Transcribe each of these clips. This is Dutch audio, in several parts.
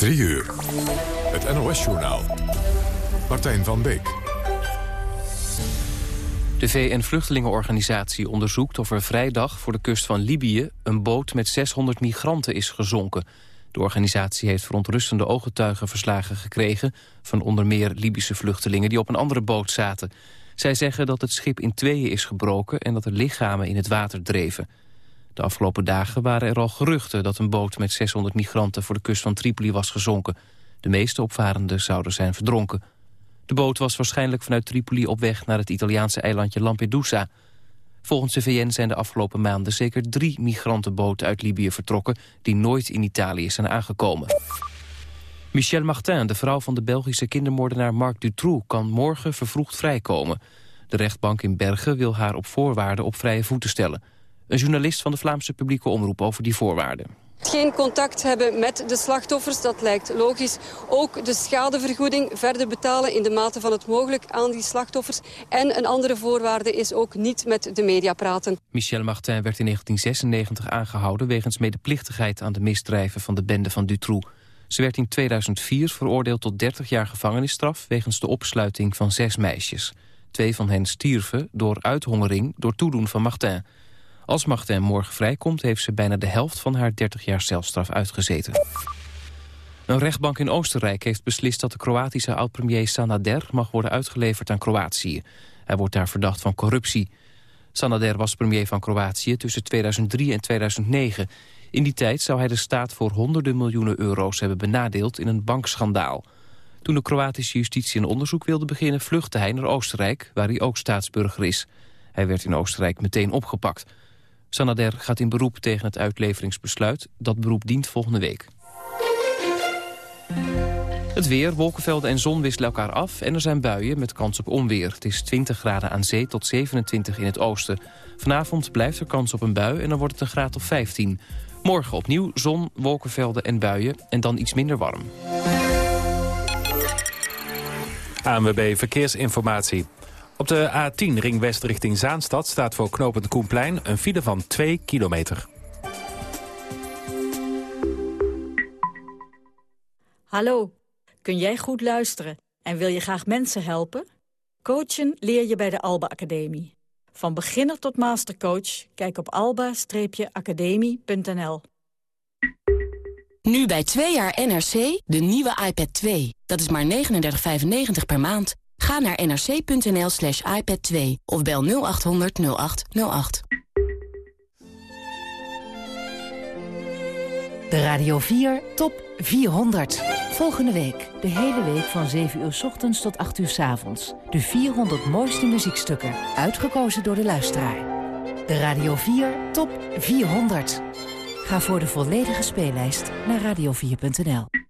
3 uur. Het NOS-journaal. Martijn van Beek. De VN-vluchtelingenorganisatie onderzoekt of er vrijdag voor de kust van Libië... een boot met 600 migranten is gezonken. De organisatie heeft verontrustende ooggetuigenverslagen gekregen... van onder meer Libische vluchtelingen die op een andere boot zaten. Zij zeggen dat het schip in tweeën is gebroken... en dat er lichamen in het water dreven. De afgelopen dagen waren er al geruchten dat een boot met 600 migranten voor de kust van Tripoli was gezonken. De meeste opvarenden zouden zijn verdronken. De boot was waarschijnlijk vanuit Tripoli op weg naar het Italiaanse eilandje Lampedusa. Volgens de VN zijn de afgelopen maanden zeker drie migrantenboten uit Libië vertrokken die nooit in Italië zijn aangekomen. Michel Martin, de vrouw van de Belgische kindermoordenaar Marc Dutroux, kan morgen vervroegd vrijkomen. De rechtbank in Bergen wil haar op voorwaarden op vrije voeten stellen. Een journalist van de Vlaamse publieke omroep over die voorwaarden. Geen contact hebben met de slachtoffers, dat lijkt logisch. Ook de schadevergoeding verder betalen in de mate van het mogelijk aan die slachtoffers. En een andere voorwaarde is ook niet met de media praten. Michel Martin werd in 1996 aangehouden wegens medeplichtigheid aan de misdrijven van de bende van Dutroux. Ze werd in 2004 veroordeeld tot 30 jaar gevangenisstraf wegens de opsluiting van zes meisjes. Twee van hen stierven door uithongering door toedoen van Martin. Als Martin morgen vrijkomt, heeft ze bijna de helft van haar 30 jaar celstraf uitgezeten. Een rechtbank in Oostenrijk heeft beslist dat de Kroatische oud-premier Sanader mag worden uitgeleverd aan Kroatië. Hij wordt daar verdacht van corruptie. Sanader was premier van Kroatië tussen 2003 en 2009. In die tijd zou hij de staat voor honderden miljoenen euro's hebben benadeeld in een bankschandaal. Toen de Kroatische justitie een onderzoek wilde beginnen vluchtte hij naar Oostenrijk, waar hij ook staatsburger is. Hij werd in Oostenrijk meteen opgepakt. Sanader gaat in beroep tegen het uitleveringsbesluit. Dat beroep dient volgende week. Het weer, wolkenvelden en zon wisselen elkaar af en er zijn buien met kans op onweer. Het is 20 graden aan zee tot 27 in het oosten. Vanavond blijft er kans op een bui en dan wordt het een graad of 15. Morgen opnieuw zon, wolkenvelden en buien en dan iets minder warm. ANWB Verkeersinformatie. Op de A10 ring west richting Zaanstad staat voor knopend Koenplein een file van 2 kilometer. Hallo, kun jij goed luisteren en wil je graag mensen helpen? Coachen leer je bij de Alba Academie. Van beginner tot mastercoach, kijk op alba-academie.nl. Nu bij 2 jaar NRC, de nieuwe iPad 2. Dat is maar 39,95 per maand. Ga naar nrc.nl slash iPad 2 of bel 0800 0808. De Radio 4 Top 400. Volgende week, de hele week van 7 uur s ochtends tot 8 uur s avonds. De 400 mooiste muziekstukken, uitgekozen door de luisteraar. De Radio 4 Top 400. Ga voor de volledige speellijst naar radio4.nl.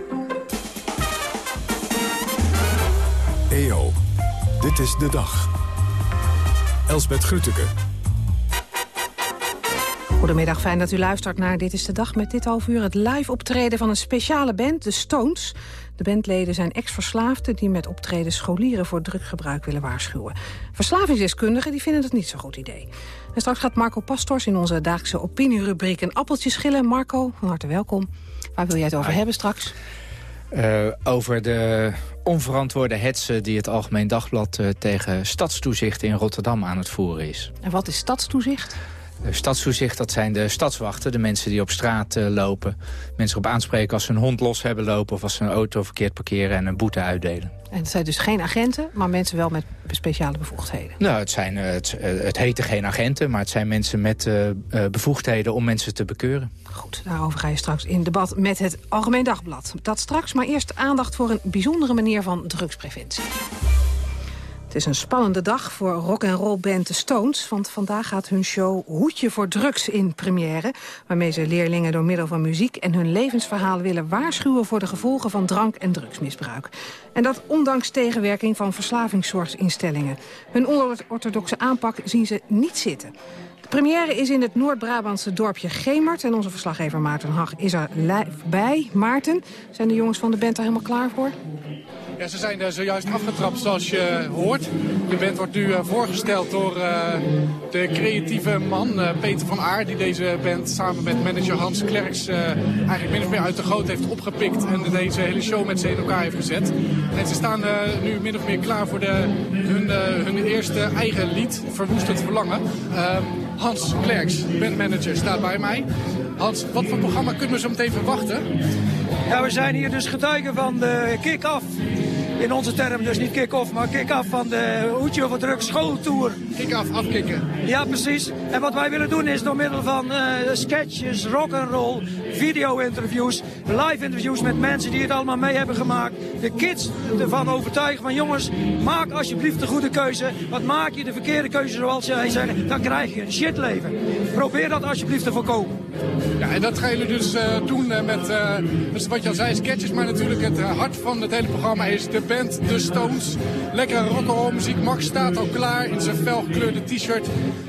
EO, dit is de dag. Elsbeth Grütke. Goedemiddag, fijn dat u luistert naar Dit is de Dag met dit half uur het live optreden van een speciale band, de Stones. De bandleden zijn ex-verslaafden die met optreden scholieren voor druggebruik willen waarschuwen. Verslavingsdeskundigen die vinden het niet zo'n goed idee. En straks gaat Marco Pastors in onze dagelijkse opinierubriek een appeltje schillen. Marco, van harte welkom. Waar wil jij het over hebben straks? Uh, over de onverantwoorde hetsen die het Algemeen Dagblad uh, tegen stadstoezicht in Rotterdam aan het voeren is. En wat is stadstoezicht? De stadstoezicht, dat zijn de stadswachten, de mensen die op straat uh, lopen. Mensen op aanspreken als ze een hond los hebben lopen... of als ze een auto verkeerd parkeren en een boete uitdelen. En het zijn dus geen agenten, maar mensen wel met speciale bevoegdheden? Nou, het, zijn, het, het heten geen agenten, maar het zijn mensen met uh, bevoegdheden om mensen te bekeuren. Goed, daarover ga je straks in debat met het Algemeen Dagblad. Dat straks, maar eerst aandacht voor een bijzondere manier van drugspreventie. Het is een spannende dag voor rock and roll band The Stones... want vandaag gaat hun show Hoedje voor Drugs in première... waarmee ze leerlingen door middel van muziek en hun levensverhaal willen waarschuwen... voor de gevolgen van drank- en drugsmisbruik. En dat ondanks tegenwerking van verslavingszorginstellingen. Hun onorthodoxe aanpak zien ze niet zitten. Première is in het Noord-Brabantse dorpje Gemert... en onze verslaggever Maarten Hag is er live bij. Maarten, zijn de jongens van de band er helemaal klaar voor? Ja, ze zijn er zojuist afgetrapt zoals je hoort. De band wordt nu uh, voorgesteld door uh, de creatieve man uh, Peter van Aar... die deze band samen met manager Hans Klerks eigenlijk min of meer uit de goot heeft opgepikt... en deze hele show met ze in elkaar heeft gezet. En ze staan nu min of meer klaar voor de, hun, hun eerste eigen lied, Verwoestend Verlangen. Hans Klerks, bandmanager, staat bij mij. Hans, wat voor programma kunnen we zo meteen verwachten? Ja, we zijn hier dus getuigen van de kick-off in onze term dus niet kick-off, maar kick-off van de Hoedje voor Druk schooltour. Kick-off, afkicken. Ja, precies. En wat wij willen doen is door middel van uh, sketches, rock'n'roll, video-interviews, live-interviews met mensen die het allemaal mee hebben gemaakt. De kids ervan overtuigen van jongens, maak alsjeblieft de goede keuze. Want maak je de verkeerde keuze zoals jij zegt, dan krijg je een shitleven. Probeer dat alsjeblieft te voorkomen. Ja, en dat gaan jullie dus uh, doen uh, met, uh, dus wat je al zei, sketches. Maar natuurlijk het hart van het hele programma is de band The Stones. Lekkere rock'n'roll muziek. Max staat al klaar in zijn felgekleurde t-shirt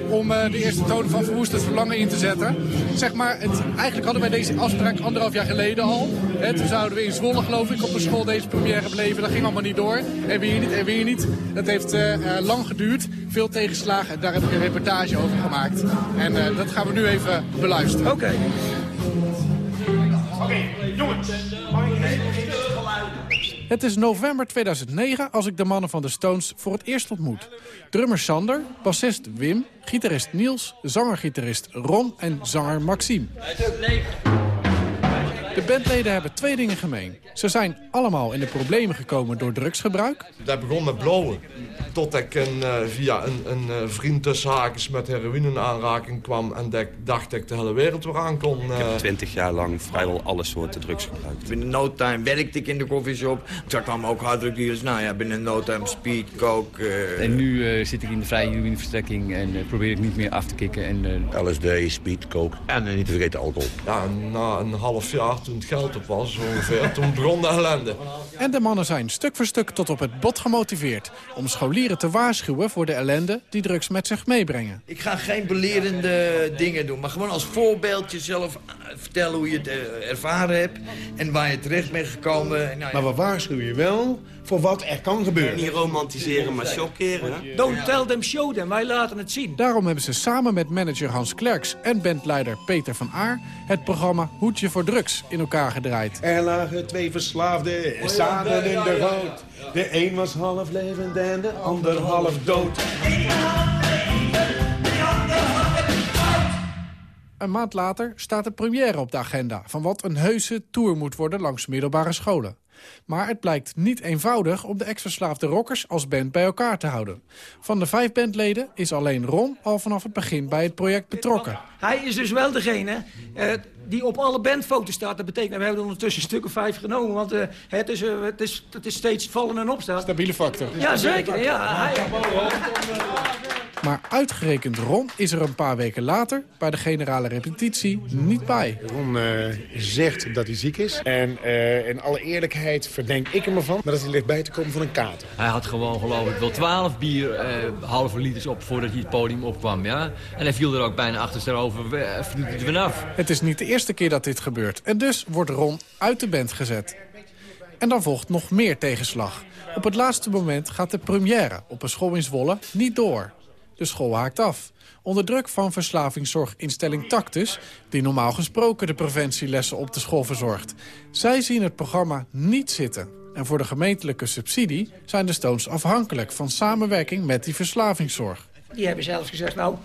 om de eerste tonen van Verwoest Verlangen in te zetten. Zeg maar, het, eigenlijk hadden wij deze afspraak anderhalf jaar geleden al. Hè, toen zouden we in Zwolle, geloof ik, op een school deze première beleven. Dat ging allemaal niet door. En weer niet, en weer niet. Dat heeft lang geduurd. Veel tegenslagen. Daar heb ik een reportage over gemaakt. En dat gaan we nu even beluisteren. Oké. Okay. Oké, jongens. Het is november 2009 als ik de mannen van de Stones voor het eerst ontmoet. Drummer Sander, bassist Wim, gitarist Niels, zanger-gitarist Ron en zanger Maxime. De bandleden hebben twee dingen gemeen. Ze zijn allemaal in de problemen gekomen door drugsgebruik. Dat begon met blowen. Tot ik een, uh, via een, een uh, vriend tussen haakjes met heroïne in aanraking kwam... en dat dacht dat ik de hele wereld weer aan kon. Uh... Ik heb twintig jaar lang vrijwel alle soorten drugs gebruikt. Binnen no time werkte ik in de koffieshop. Toen kwam ook harddrukdealers. Nou ja, binnen no time speed, coke... En nu zit ik in de vrije heroïneverstrekking en probeer ik niet meer af te kicken. En, LSD, speed, coke en niet te vergeten alcohol. Ja, na een half jaar toen het geld op was ongeveer, toen begon de ellende. En de mannen zijn stuk voor stuk tot op het bot gemotiveerd... om scholieren te waarschuwen voor de ellende die drugs met zich meebrengen. Ik ga geen belerende dingen doen, maar gewoon als voorbeeld jezelf vertellen hoe je het uh, ervaren hebt... en waar je terecht bent gekomen. Nou, ja. Maar we waarschuwen je wel voor wat er kan gebeuren. Niet romantiseren, maar chockeren. Don't tell them, show them. Wij laten het zien. Daarom hebben ze samen met manager Hans Klerks en bandleider Peter van Aar... het programma Hoedje voor Drugs in elkaar gedraaid. Er lagen twee verslaafden samen in de goot. De een was half levend en de ander half dood. Een maand later staat de première op de agenda... van wat een heuse tour moet worden langs middelbare scholen. Maar het blijkt niet eenvoudig om de ex-verslaafde rockers als band bij elkaar te houden. Van de vijf bandleden is alleen Ron al vanaf het begin bij het project betrokken. Hij is dus wel degene uh, die op alle bandfoto's staat. Dat betekent, we hebben er ondertussen een stuk of vijf genomen. Want uh, het, is, uh, het, is, het is steeds vallen en opstaan. Stabiele factor. Ja, zeker. Ja, hij... Maar uitgerekend Ron is er een paar weken later bij de generale repetitie niet bij. Ron uh, zegt dat hij ziek is. En uh, in alle eerlijkheid verdenk ik hem ervan maar dat hij ligt bij te komen van een kater. Hij had gewoon geloof ik wel 12 bier, uh, halve liters op voordat hij het podium opkwam. Ja? En hij viel er ook bijna achterover vanaf. Het is niet de eerste keer dat dit gebeurt. En dus wordt Ron uit de band gezet. En dan volgt nog meer tegenslag. Op het laatste moment gaat de première op een school in Zwolle niet door. De school haakt af. Onder druk van verslavingszorginstelling Tactus... die normaal gesproken de preventielessen op de school verzorgt. Zij zien het programma niet zitten. En voor de gemeentelijke subsidie zijn de Stones afhankelijk... van samenwerking met die verslavingszorg. Die hebben zelfs gezegd, nou,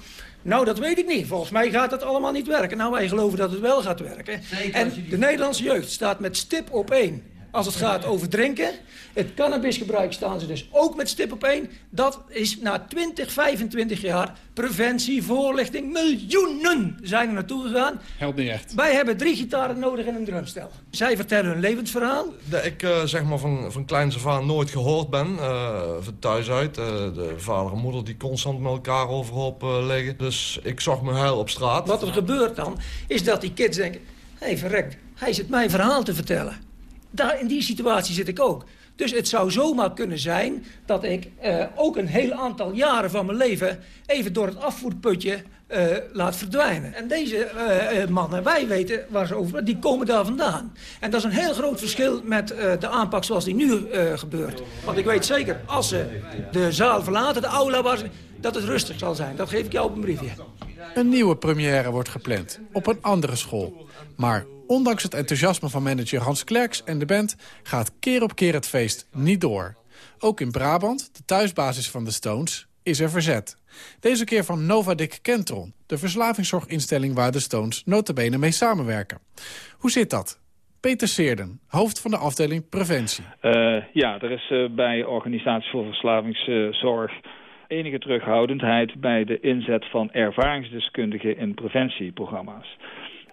nou, dat weet ik niet. Volgens mij gaat het allemaal niet werken. Nou, wij geloven dat het wel gaat werken. En de Nederlandse jeugd staat met stip op één als het gaat over drinken. Het cannabisgebruik staan ze dus ook met stip op één. Dat is na 20, 25 jaar preventie, voorlichting. Miljoenen zijn er naartoe gegaan. Helpt niet echt. Wij hebben drie gitaren nodig en een drumstel. Zij vertellen hun levensverhaal. Dat ik uh, zeg maar van, van kleins af aan nooit gehoord ben. Uh, van thuis uit. Uh, de vader en moeder die constant met elkaar overhoop liggen. Dus ik zag mijn huil op straat. Wat er gebeurt dan, is dat die kids denken... Hé, hey, verrekt, hij zit mijn verhaal te vertellen. Daar, in die situatie zit ik ook. Dus het zou zomaar kunnen zijn dat ik uh, ook een heel aantal jaren van mijn leven... even door het afvoerputje uh, laat verdwijnen. En deze uh, mannen, wij weten waar ze over... die komen daar vandaan. En dat is een heel groot verschil met de aanpak zoals die nu gebeurt. Want ik weet zeker, als ze de zaal verlaten, de aula... Waar ze, dat het rustig zal zijn. Dat geef ik jou op een briefje. Een nieuwe première wordt gepland, op een andere school. Maar ondanks het enthousiasme van manager Hans Klerks en de band... gaat keer op keer het feest niet door. Ook in Brabant, de thuisbasis van de Stones, is er verzet. Deze keer van Novadik Kentron, de verslavingszorginstelling... waar de Stones notabene mee samenwerken. Hoe zit dat? Peter Seerden, hoofd van de afdeling Preventie. Uh, ja, er is uh, bij Organisatie voor Verslavingszorg enige terughoudendheid bij de inzet van ervaringsdeskundigen in preventieprogramma's.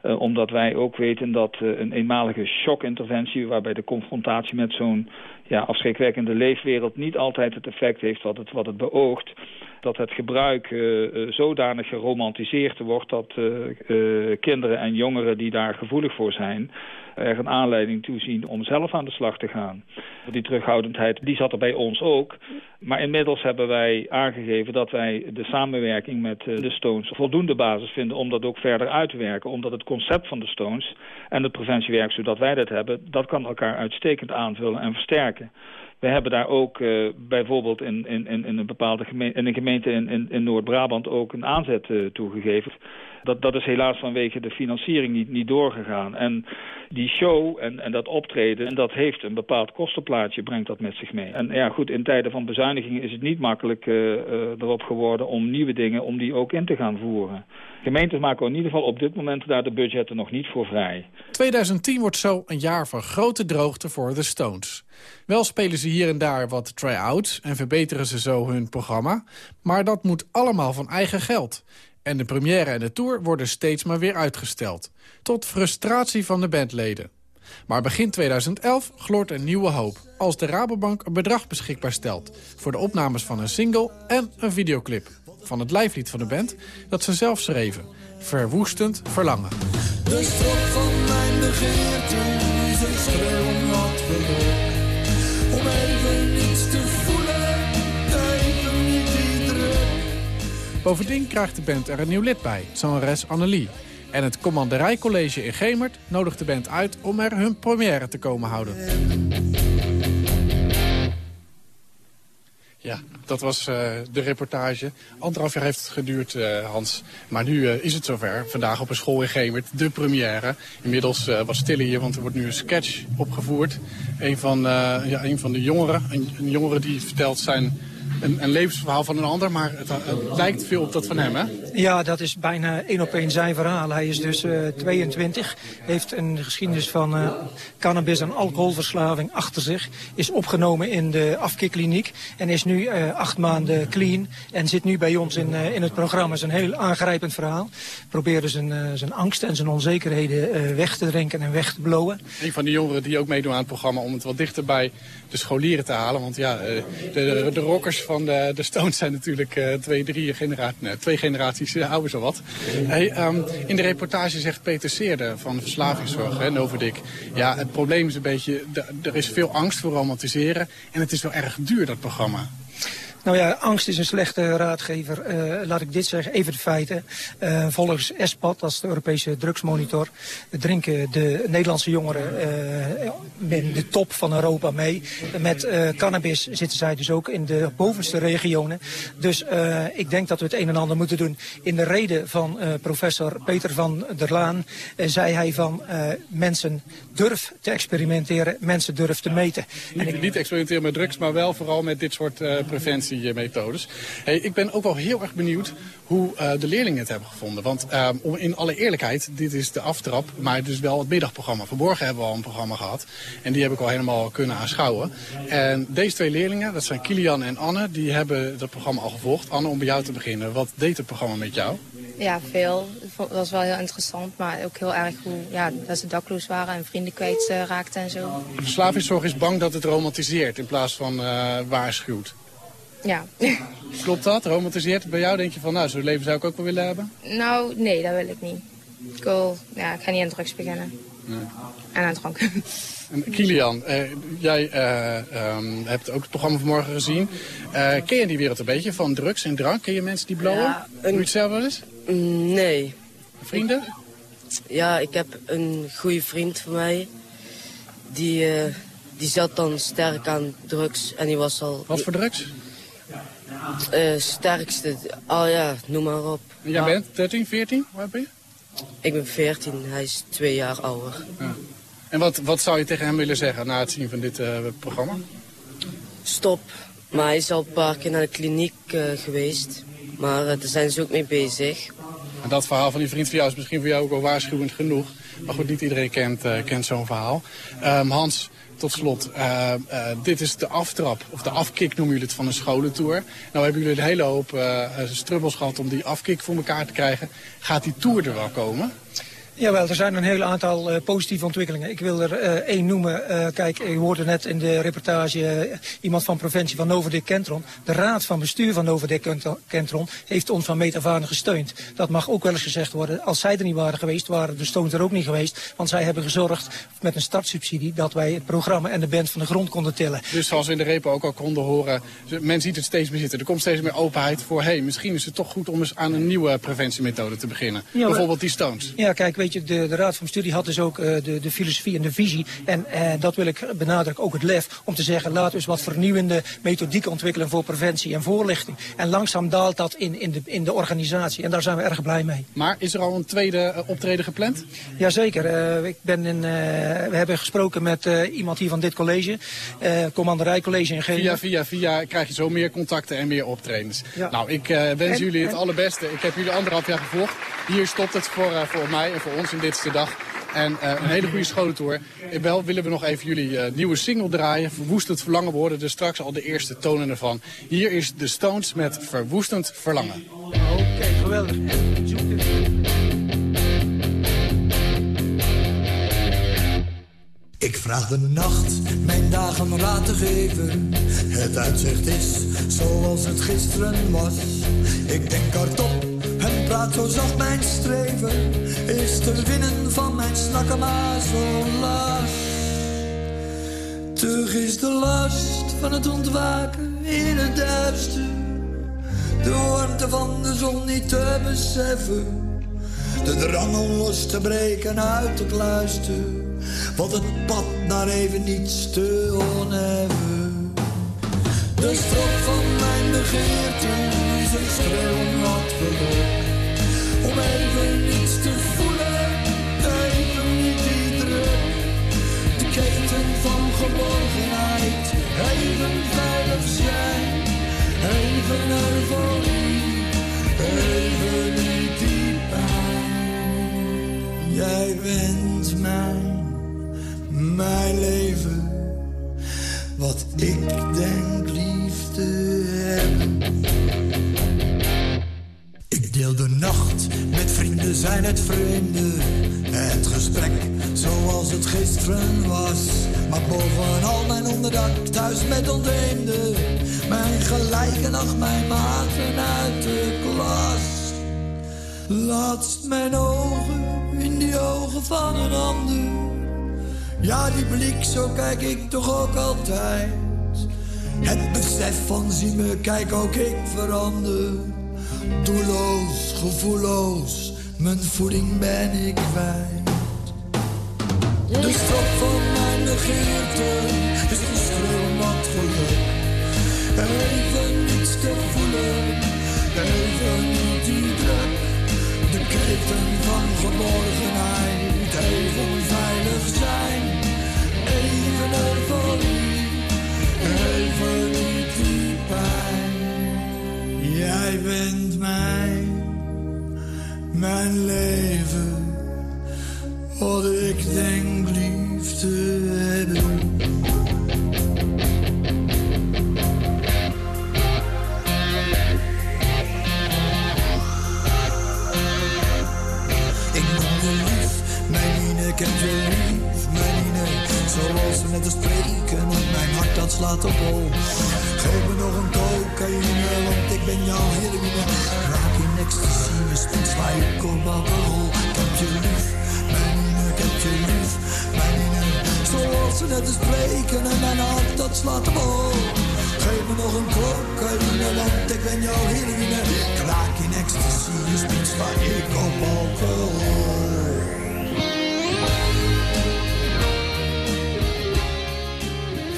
Uh, omdat wij ook weten dat uh, een eenmalige shockinterventie... waarbij de confrontatie met zo'n ja, afschrikwekkende leefwereld... niet altijd het effect heeft wat het, wat het beoogt dat het gebruik uh, zodanig geromantiseerd wordt... dat kinderen en jongeren die daar gevoelig voor zijn... er een aanleiding toe zien om zelf aan de slag te gaan. Die terughoudendheid die zat er bij ons ook. Maar inmiddels hebben wij aangegeven dat wij de samenwerking met de Stones... voldoende basis vinden om dat ook verder uit te werken. Omdat het concept van de Stones en het preventiewerk zodat wij dat hebben... dat kan elkaar uitstekend aanvullen en versterken. We hebben daar ook uh, bijvoorbeeld in, in, in, een bepaalde gemeente, in een gemeente in, in, Noord-Brabant ook een aanzet uh, toegegeven. Dat, dat is helaas vanwege de financiering niet, niet doorgegaan. En die show en, en dat optreden, en dat heeft een bepaald kostenplaatje, brengt dat met zich mee. En ja, goed, in tijden van bezuinigingen is het niet makkelijk uh, erop geworden om nieuwe dingen, om die ook in te gaan voeren. Gemeentes maken in ieder geval op dit moment daar de budgetten nog niet voor vrij. 2010 wordt zo een jaar van grote droogte voor de Stones. Wel spelen ze hier en daar wat try-outs en verbeteren ze zo hun programma. Maar dat moet allemaal van eigen geld. En de première en de tour worden steeds maar weer uitgesteld. Tot frustratie van de bandleden. Maar begin 2011 gloort een nieuwe hoop... als de Rabobank een bedrag beschikbaar stelt... voor de opnames van een single en een videoclip. Van het lijflied van de band dat ze zelf schreven. Verwoestend verlangen. De van mijn begeerte is Bovendien krijgt de band er een nieuw lid bij, zangeres Annelie. En het Commanderijcollege in Gemert nodigt de band uit om er hun première te komen houden. Ja, dat was uh, de reportage. Anderhalf jaar heeft het geduurd, uh, Hans. Maar nu uh, is het zover. Vandaag op een school in Gemert, de première. Inmiddels was stil hier, want er wordt nu een sketch opgevoerd. Een van, ja, een van de jongeren, een, een jongere die vertelt zijn een, een, levensverhaal van een ander, maar het, het, lijkt veel op dat van hem, hè? Ja, dat is bijna één op één zijn verhaal. Hij is dus uh, 22, heeft een geschiedenis van uh, cannabis- en alcoholverslaving achter zich. Is opgenomen in de afkikkliniek en is nu uh, acht maanden clean. En zit nu bij ons in, in het programma. Is een heel aangrijpend verhaal. Probeerde zijn, zijn angst en zijn onzekerheden weg te drinken en weg te blowen. Een van de jongeren die ook meedoen aan het programma om het wat dichter bij de scholieren te halen. Want ja, de, de, de rockers van de, de Stones zijn natuurlijk uh, twee, drie generaties, twee generaties uh, ouder zo wat. Hey, um, in de reportage zegt Peter Seerde van Verslavingszorg, hè, Novadik. Ja, het probleem is een beetje, er is veel angst voor romantiseren. En het is wel erg duur, dat programma. Nou ja, angst is een slechte raadgever. Uh, laat ik dit zeggen, even de feiten. Uh, volgens ESPAD, dat is de Europese drugsmonitor, drinken de Nederlandse jongeren uh, in de top van Europa mee. Met cannabis zitten zij dus ook in de bovenste regionen. Dus ik denk dat we het een en ander moeten doen. In de reden van professor Peter van der Laan zei hij van mensen durf te experimenteren, mensen durf te meten. Niet, en ik... niet experimenteren met drugs, maar wel vooral met dit soort preventie methodes. Hey, ik ben ook wel heel erg benieuwd hoe uh, de leerlingen het hebben gevonden. Want uh, in alle eerlijkheid, dit is de aftrap, maar het is wel het middagprogramma. Vanmorgen hebben we al een programma gehad. En die heb ik al helemaal kunnen aanschouwen. En deze twee leerlingen, dat zijn Kilian en Anne, die hebben dat programma al gevolgd. Anne, om bij jou te beginnen, wat deed het programma met jou? Ja, veel. Dat was wel heel interessant, maar ook heel erg hoe ja, dat ze dakloos waren en vrienden kwijt uh, raakten en zo. De verslavingszorg is bang dat het romantiseert in plaats van uh, waarschuwt. Ja. Klopt dat? Romantiseert bij jou? Denk je van, nou, zo'n leven zou ik ook wel willen hebben? Nou, nee, dat wil ik niet. Ik, wil, ja, ik ga niet aan drugs beginnen. Nee. En aan drank. En Kilian, uh, jij uh, um, hebt ook het programma vanmorgen gezien. Uh, ken je die wereld een beetje van drugs en drank? Ken je mensen die blowen? Ja, een... Doe je het zelf wel eens? Nee. Vrienden? Ja, ik heb een goede vriend van mij. Die, die zat dan sterk aan drugs en die was al... Wat voor drugs? Sterkste, oh ja, noem maar op. Jij bent 13, 14? Waar ben je? Ik ben 14, hij is twee jaar ouder. Ja. En wat, wat zou je tegen hem willen zeggen na het zien van dit uh, programma? Stop. Maar hij is al een paar keer naar de kliniek uh, geweest. Maar daar zijn ze ook mee bezig. En dat verhaal van die vriend van jou is misschien voor jou ook wel waarschuwend genoeg. Maar goed, niet iedereen kent, kent zo'n verhaal. Um, Hans, tot slot, uh, uh, dit is de aftrap, of de afkick noemen jullie het, van een scholentour. Nou hebben jullie een hele hoop uh, strubbels gehad om die afkick voor elkaar te krijgen. Gaat die tour er wel komen? Jawel, er zijn een heel aantal uh, positieve ontwikkelingen. Ik wil er uh, één noemen. Uh, kijk, u hoorde net in de reportage iemand van preventie van Novodek Kentron. De raad van bestuur van Novodek Kentron heeft ons van meet af aan gesteund. Dat mag ook wel eens gezegd worden. Als zij er niet waren geweest, waren de Stones er ook niet geweest. Want zij hebben gezorgd met een startsubsidie dat wij het programma en de band van de grond konden tillen. Dus zoals we in de repo ook al konden horen, men ziet het steeds meer zitten. Er komt steeds meer openheid voor, hé, hey, misschien is het toch goed om eens aan een nieuwe preventiemethode te beginnen. Ja, Bijvoorbeeld die Stones. Ja, kijk, weet je, de, de Raad van Bestuur had dus ook uh, de, de filosofie en de visie. En uh, dat wil ik benadrukken, ook het lef, om te zeggen... laten we eens wat vernieuwende methodieken ontwikkelen voor preventie en voorlichting. En langzaam daalt dat in, in, de, in de organisatie. En daar zijn we erg blij mee. Maar is er al een tweede uh, optreden gepland? Jazeker. Uh, ik ben in, we hebben gesproken met iemand hier van dit college. Commanderijcollege in Geen. Via, via, via krijg je zo meer contacten en meer optredens. Ja. Nou, ik wens en, jullie het en... allerbeste. Ik heb jullie anderhalf jaar gevolgd. Hier stopt het voor, voor mij en voor ons in dit dag. En uh, een hele goede scholentour. En wel willen we nog even jullie uh, nieuwe single draaien. Verwoestend Verlangen worden dus straks al de eerste tonen ervan. Hier is de Stones met Verwoestend Verlangen. Oké, okay, geweldig. Ik vraag de nacht mijn dagen raad te geven. Het uitzicht is zoals het gisteren was. Ik denk hardop praat zo zacht mijn streven. Is te winnen van mijn snakken maar zo last. Terug is de last van het ontwaken in het duister. De warmte van de zon niet te beseffen. De drang om los te breken uit het luister. Want het pad naar even niets te onheffen. De strop van mijn begeerte is een schreeuw wat geluk. Wat ik denk lief te hebben. Deel de nacht met vrienden, zijn het vreemde. Het gesprek zoals het gisteren was. Maar bovenal mijn onderdak, thuis met ontheemde. Mijn gelijke nacht, mijn maten uit de klas. Laatst mijn ogen in die ogen van een ander. Ja, die blik, zo kijk ik toch ook altijd. Het besef van zie me, kijk ook ik verander. Doelloos, gevoelloos, mijn voeding ben ik kwijt. De strop van mijn begeerte is een schreeuw wat geluk. Even niets te voelen, even niet die druk. De keten van geborgenheid, even veilig zijn even euforie, even niet die pijn. Jij bent mij, mijn leven, wat ik denk lief te hebben. Ik noem je lief, mijn Ineke, zoals ze net als spreken en mijn hart dat slaat op hol. Geef me nog een cocaïne, want ik ben jouw heroïne. Raak in ecstasy, spits sla ik op alcohol. Ik heb je lief, mijn Nina, ik heb je lief, mijn Nina. Zoals ze net als spreken en mijn hart dat slaat op hol. Geef me nog een cocaïne, want ik ben jouw heroïne. Ik raak in ecstasy, spits sla ik op alcohol.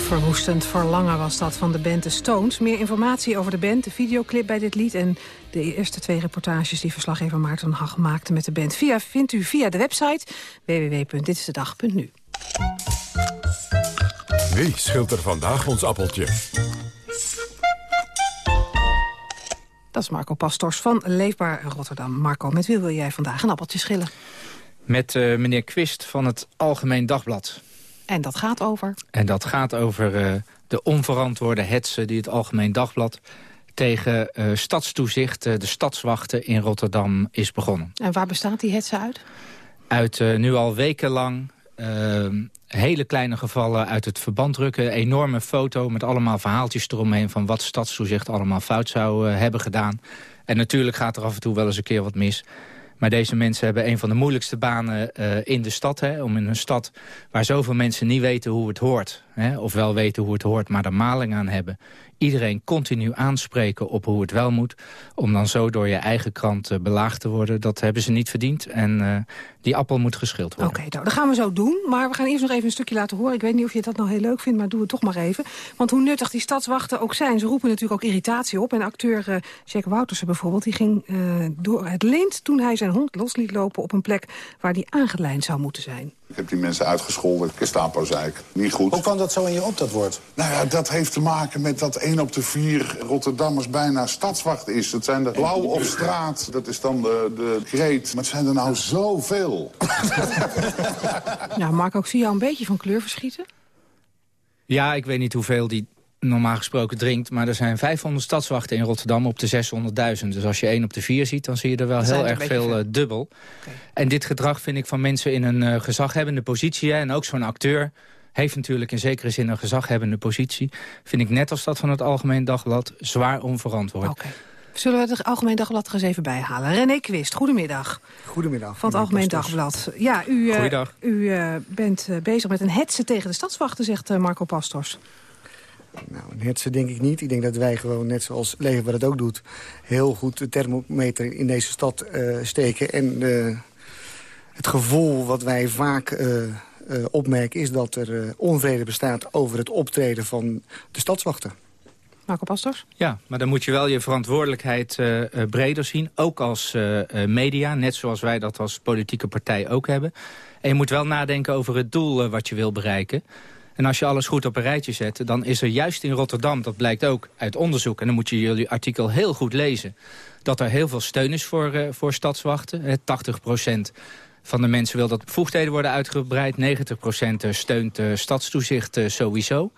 Verwoestend verlangen was dat van de band The Stones. Meer informatie over de band, de videoclip bij dit lied... en de eerste twee reportages die verslaggever Maarten Hag maakte met de band... Via, vindt u via de website www.ditistedag.nu. Wie schilt er vandaag ons appeltje? Dat is Marco Pastors van Leefbaar Rotterdam. Marco, met wie wil jij vandaag een appeltje schillen? Met uh, meneer Quist van het Algemeen Dagblad. En dat gaat over? En dat gaat over uh, de onverantwoorde hetsen die het Algemeen Dagblad tegen uh, stadstoezicht, de stadswachten in Rotterdam, is begonnen. En waar bestaat die hetze uit? Uit nu al wekenlang hele kleine gevallen uit het verband drukken. Een enorme foto met allemaal verhaaltjes eromheen... van wat stadstoezicht allemaal fout zou hebben gedaan. En natuurlijk gaat er af en toe wel eens een keer wat mis. Maar deze mensen hebben een van de moeilijkste banen uh, in de stad. Hè, om in een stad waar zoveel mensen niet weten hoe het hoort. Hè, of wel weten hoe het hoort, maar er maling aan hebben. Iedereen continu aanspreken op hoe het wel moet. Om dan zo door je eigen krant uh, belaagd te worden. Dat hebben ze niet verdiend. En uh, die appel moet geschild worden. Oké, okay, nou, dat gaan we zo doen. Maar we gaan eerst nog even een stukje laten horen. Ik weet niet of je dat nou heel leuk vindt, maar doe het toch maar even. Want hoe nuttig die stadswachten ook zijn, ze roepen natuurlijk ook irritatie op. En acteur uh, Jack Woutersen bijvoorbeeld, die ging door het lint... toen hij zijn hond los liet lopen op een plek waar die aangelijnd zou moeten zijn. Ik heb die mensen uitgescholden. Gestapo zei ik. Niet goed. Hoe kwam dat zo in je op, dat woord? Nou ja, dat heeft te maken met dat 1 op de 4 Rotterdammers bijna stadswacht is. Het zijn de blauw op straat. Dat is dan de, de kreet. Maar het zijn er nou zoveel. ja, Marco, ik zie jou een beetje van kleur verschieten. Ja, ik weet niet hoeveel die normaal gesproken drinkt. Maar er zijn 500 stadswachten in Rotterdam op de 600.000. Dus als je 1 op de 4 ziet, dan zie je er wel heel erg veel uh, dubbel. Okay. En dit gedrag vind ik van mensen in een uh, gezaghebbende positie... En ook zo'n acteur heeft natuurlijk in zekere zin een gezaghebbende positie... vind ik net als dat van het Algemeen Dagblad zwaar onverantwoord. Okay. Zullen we het Algemeen Dagblad er eens even bij halen? René Quist, goedemiddag. Goedemiddag. Van het Algemeen Dagblad. Ja, u, uh, u uh, bent uh, bezig met een hetze tegen de stadswachten, zegt Marco Pastors. Nou, een hetze denk ik niet. Ik denk dat wij gewoon, net zoals Leger het ook doet... heel goed de thermometer in deze stad steken. En het gevoel wat wij vaak opmerken... is dat er onvrede bestaat over het optreden van de stadswachten. Marco Pastors? Ja, maar dan moet je wel je verantwoordelijkheid uh, uh, breder zien. Ook als uh, media, net zoals wij dat als politieke partij ook hebben. En je moet wel nadenken over het doel wat je wil bereiken. En als je alles goed op een rijtje zet, dan is er juist in Rotterdam... dat blijkt ook uit onderzoek, en dan moet je jullie artikel heel goed lezen... dat er heel veel steun is voor, voor stadswachten. 80% van de mensen wil dat bevoegdheden worden uitgebreid. 90% steunt stadstoezicht sowieso.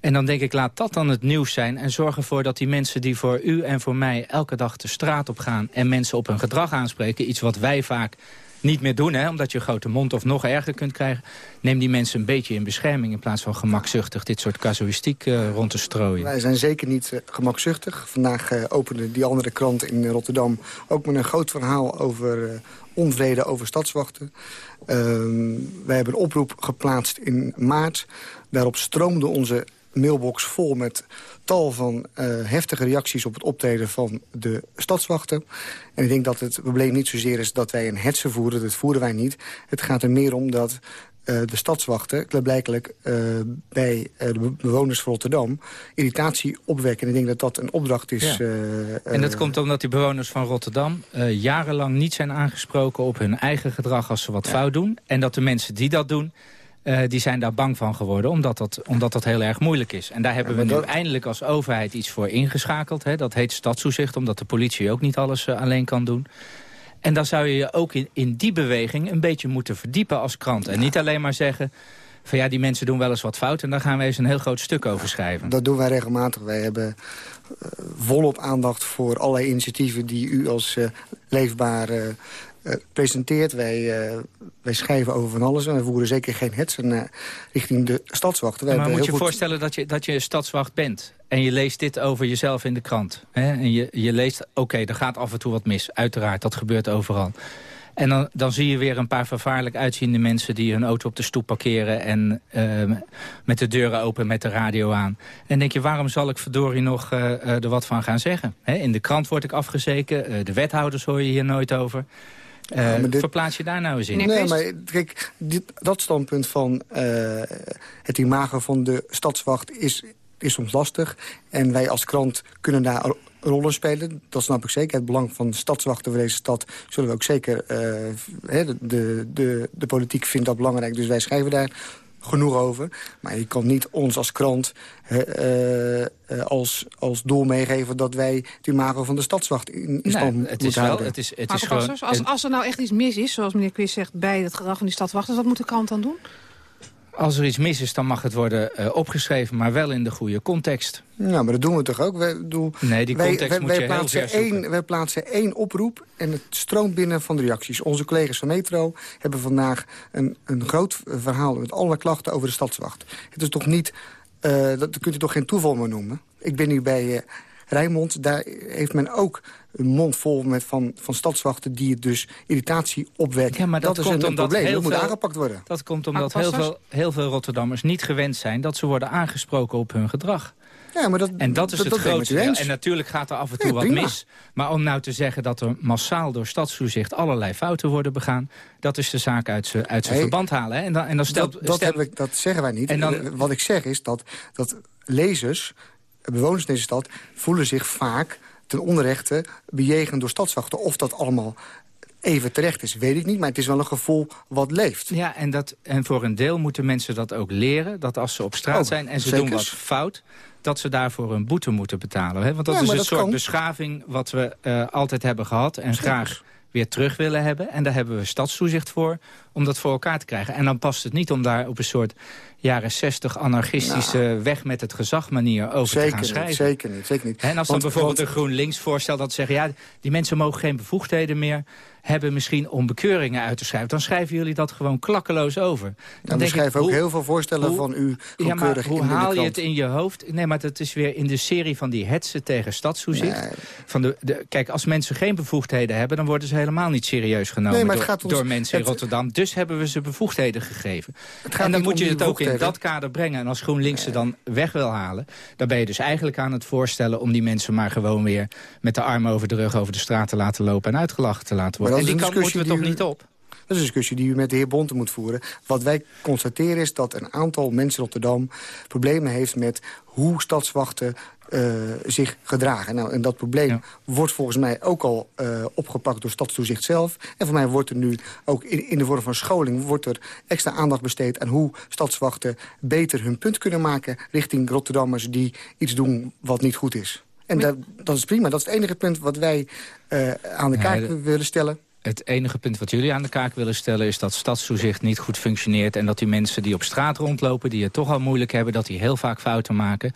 En dan denk ik, laat dat dan het nieuws zijn. En zorg ervoor dat die mensen die voor u en voor mij elke dag de straat op gaan... en mensen op hun gedrag aanspreken, iets wat wij vaak niet meer doen... Hè, omdat je grote mond of nog erger kunt krijgen... neem die mensen een beetje in bescherming... in plaats van gemakzuchtig dit soort casuïstiek uh, rond te strooien. Wij zijn zeker niet uh, gemakzuchtig. Vandaag uh, opende die andere krant in Rotterdam... ook met een groot verhaal over onvrede over stadswachten. wij hebben een oproep geplaatst in maart. Daarop stroomde onze mailbox vol met tal van uh, heftige reacties op het optreden van de stadswachten. En ik denk dat het probleem niet zozeer is dat wij een hetze voeren. Dat voeren wij niet. Het gaat er meer om dat uh, de stadswachten klaarblijkelijk uh, bij de bewoners van Rotterdam irritatie opwekken. En ik denk dat dat een opdracht is. Ja. en dat komt omdat die bewoners van Rotterdam jarenlang niet zijn aangesproken op hun eigen gedrag als ze wat ja. fout doen. En dat de mensen die dat doen uh, die zijn daar bang van geworden, omdat dat, omdat dat heel erg moeilijk is. En daar hebben ja, we nu dat... eindelijk als overheid iets voor ingeschakeld. Hè. Dat heet stadstoezicht, omdat de politie ook niet alles uh, alleen kan doen. En dan zou je je ook in, in die beweging een beetje moeten verdiepen als krant. En niet alleen maar zeggen van ja, die mensen doen wel eens wat fout... en daar gaan we eens een heel groot stuk over schrijven. Dat doen wij regelmatig. Wij hebben uh, volop aandacht voor allerlei initiatieven... die u als uh, leefbaar eh, presenteert. Wij, uh, wij schrijven over van alles. En we voeren zeker geen hetsen uh, richting de stadswachten. Wij maar moet je goed... voorstellen dat je, dat je stadswacht bent. En je leest dit over jezelf in de krant. Hè? En je, je leest, oké, er gaat af en toe wat mis. Uiteraard, dat gebeurt overal. En dan, dan zie je weer een paar vervaarlijk uitziende mensen... die hun auto op de stoep parkeren en uh, met de deuren open met de radio aan. En denk je, waarom zal ik verdorie nog uh, er wat van gaan zeggen? in de krant word ik afgezeken, uh, de wethouders hoor je hier nooit over... Uh, dit... Verplaats je daar nou eens in? Nee, maar kijk, dit, dat standpunt van uh, het imago van de stadswacht is, is soms lastig. En wij als krant kunnen daar rollen spelen. Dat snap ik zeker. Het belang van de stadswachten voor deze stad zullen we ook zeker... Uh, de, de, de politiek vindt dat belangrijk, dus wij schrijven daar genoeg over. Maar je kan niet ons als krant uh, uh, als, als doel meegeven... dat wij het imago van de stadswacht in, in stand nee, het is wel, Het is, het is gewoon, als, als er nou echt iets mis is, zoals meneer Quist zegt... bij het gedrag van die stadswachters, wat moet de krant dan doen? Als er iets mis is, dan mag het worden uh, opgeschreven, maar wel in de goede context. Ja, maar dat doen we toch ook? Wij, doen, nee, die context wij, moet wij, je plaatsen heel één, Wij plaatsen één oproep en het stroomt binnen van de reacties. Onze collega's van Metro hebben vandaag een, een groot verhaal... met alle klachten over de stadswacht. Het is toch niet... Uh, dat kunt u toch geen toeval meer noemen? Ik ben nu bij... Uh, Rijnmond, daar heeft men ook een mond vol met van, van stadswachten... die het dus irritatie opwekken. Ja, maar dat, dat is een, een probleem, dat moet aangepakt worden. Dat komt omdat heel veel, heel veel Rotterdammers niet gewend zijn... dat ze worden aangesproken op hun gedrag. Ja, maar dat, en dat is het grootste. En natuurlijk gaat er af en toe wat mis. Maar om nou te zeggen dat er massaal door stadstoezicht allerlei fouten worden begaan... dat is de zaak uit zijn uit verband halen. Hè? En dan, en dan stelt, dat, dat, ik, dat zeggen wij niet. En dan, wat ik zeg is dat, dat lezers bewoners in deze stad voelen zich vaak ten onrechte bejegend door stadswachten. Of dat allemaal even terecht is, weet ik niet. Maar het is wel een gevoel wat leeft. Ja, en, dat, en voor een deel moeten mensen dat ook leren. Dat als ze op straat oh, zijn en ze doen wat fout dat ze daarvoor een boete moeten betalen. Hè? Want dat is een soort beschaving wat we uh, altijd hebben gehad... en graag weer terug willen hebben. En daar hebben we stadstoezicht voor om dat voor elkaar te krijgen. En dan past het niet om daar op een soort jaren 60 anarchistische nou. weg met het gezag manier over zeker te gaan schrijven. Niet, zeker niet, zeker niet. En als dan bijvoorbeeld want, een GroenLinks voorstelt dat ze zeggen... ja, die mensen mogen geen bevoegdheden meer hebben misschien om bekeuringen uit te schrijven. Dan schrijven jullie dat gewoon klakkeloos over. Dan we schrijven ook heel veel voorstellen van u ja, maar hoe haal je het in je hoofd? Nee, maar dat is weer in de serie van die hetsen tegen stadstoezicht. Van de, de, kijk, als mensen geen bevoegdheden hebben... dan worden ze helemaal niet serieus genomen nee, door, door, mensen in Rotterdam. Dus hebben we ze bevoegdheden gegeven. En dan moet je het ook in dat kader brengen. En als GroenLinks ze dan weg wil halen... dan ben je dus eigenlijk aan het voorstellen... om die mensen maar gewoon weer met de armen over de rug over de straat te laten lopen... en uitgelachen te laten worden en die kant moeten we toch niet op? Dat is een discussie die u met de heer Bonte moet voeren. Wat wij constateren is dat een aantal mensen in Rotterdam... problemen heeft met hoe stadswachten uh, zich gedragen. Nou, en dat probleem wordt volgens mij ook al uh, opgepakt door Stadstoezicht zelf. En voor mij wordt er nu ook in, in, de vorm van scholing... wordt er extra aandacht besteed aan hoe stadswachten beter hun punt kunnen maken... richting Rotterdammers die iets doen wat niet goed is. En dat, dat, is prima. Dat is het enige punt wat wij uh, aan de kaak willen stellen. Het enige punt wat jullie aan de kaak willen stellen... is dat stadstoezicht niet goed functioneert... en dat die mensen die op straat rondlopen... die het toch al moeilijk hebben, dat die heel vaak fouten maken...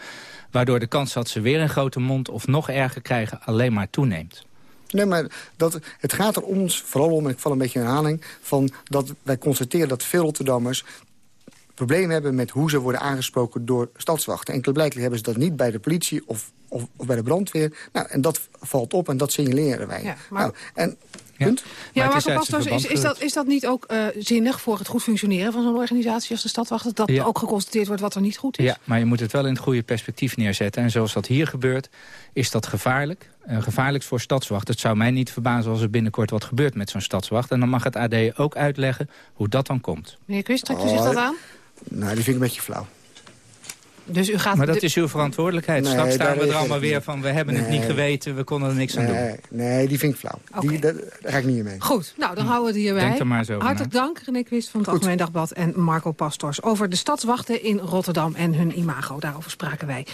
waardoor de kans dat ze weer een grote mond of nog erger krijgen... alleen maar toeneemt. Nee, maar dat, het gaat er ons vooral om, en ik val een beetje in herhaling... Van dat wij constateren dat veel Rotterdammers problemen hebben met hoe ze worden aangesproken door stadswachten. Enkele blijkbaar hebben ze dat niet bij de politie of, of, of, bij de brandweer. Nou, en dat valt op en dat signaleren wij. Ja, maar... nou, en Punt. Ja, maar Pastos, is, is, dat, is dat niet ook uh, zinnig voor het goed functioneren van zo'n organisatie als de Stadwacht? Dat ja. ook geconstateerd wordt wat er niet goed is? Ja, maar je moet het wel in het goede perspectief neerzetten. En zoals dat hier gebeurt, is dat gevaarlijk. Uh, gevaarlijk voor stadswacht. Het zou mij niet verbazen als er binnenkort wat gebeurt met zo'n stadswacht. En dan mag het AD ook uitleggen hoe dat dan komt. Meneer Quist, trekt u zich dat aan? Nou, die vind ik een beetje flauw. Dus u gaat maar dat is uw verantwoordelijkheid. Nee, Straks staan we er allemaal weer van... we hebben het niet geweten, we konden er niks aan doen. Nee, die vind ik flauw. Okay. Die, daar, ga ik niet meer mee. Goed, nou dan houden we het hierbij. Denk er maar zo Hartelijk dank, René Quist van het Algemeen Dagblad... en Marco Pastors over de stadswachten in Rotterdam en hun imago. Daarover spraken wij.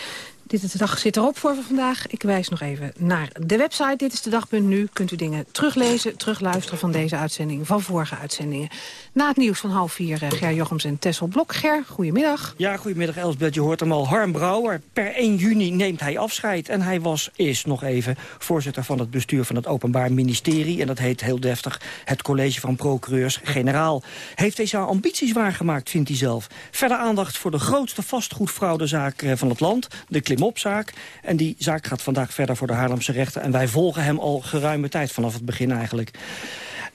Dit is de dag zit erop voor vandaag. Ik wijs nog even naar de website. Dit is de dag.nu. Kunt u dingen teruglezen, terugluisteren van deze uitzending, van vorige uitzendingen. Na het nieuws van half vier, uh, Ger Jochems en Tessel Blok. Ger, goedemiddag. Ja, goedemiddag Elsbeth. Je hoort hem al. Harm Brouwer. Per 1 juni neemt hij afscheid. En hij was, is nog even, voorzitter van het bestuur van het Openbaar Ministerie. En dat heet heel deftig het College van Procureurs-Generaal. Heeft zijn ambities waargemaakt, vindt hij zelf. Verder aandacht voor de grootste vastgoedfraudezaak eh, van het land, de Klimopzaak. En die zaak gaat vandaag verder voor de Haarlemse rechten. En wij volgen hem al geruime tijd, vanaf het begin eigenlijk.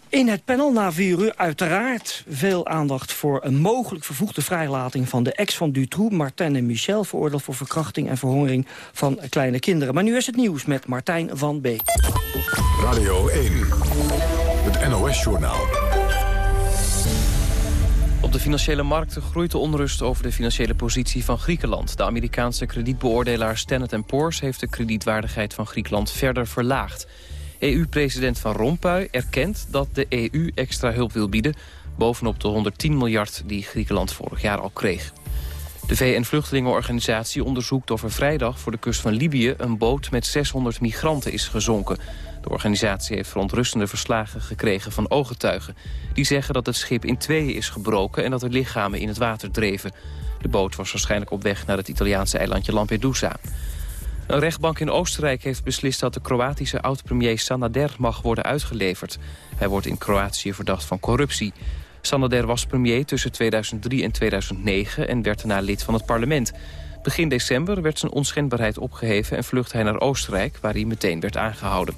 In het panel na vier uur uiteraard veel aandacht voor een mogelijk vervoegde vrijlating van de ex van Dutroux, Martin en Michel, veroordeeld voor verkrachting en verhongering van kleine kinderen. Maar nu is het nieuws met Martijn van Beek. Radio 1, het NOS-journaal. Op de financiële markten groeit de onrust over de financiële positie van Griekenland. De Amerikaanse kredietbeoordelaar Standard Poor's heeft de kredietwaardigheid van Griekenland verder verlaagd. EU-president Van Rompuy erkent dat de EU extra hulp wil bieden... bovenop de 110 miljard die Griekenland vorig jaar al kreeg. De VN-vluchtelingenorganisatie onderzoekt of er vrijdag voor de kust van Libië... een boot met 600 migranten is gezonken. De organisatie heeft verontrustende verslagen gekregen van ooggetuigen. Die zeggen dat het schip in tweeën is gebroken en dat er lichamen in het water dreven. De boot was waarschijnlijk op weg naar het Italiaanse eilandje Lampedusa. Een rechtbank in Oostenrijk heeft beslist dat de Kroatische oud-premier Sanader mag worden uitgeleverd. Hij wordt in Kroatië verdacht van corruptie. Sanader was premier tussen 2003 en 2009 en werd daarna lid van het parlement. Begin december werd zijn onschendbaarheid opgeheven en vluchtte hij naar Oostenrijk, waar hij meteen werd aangehouden.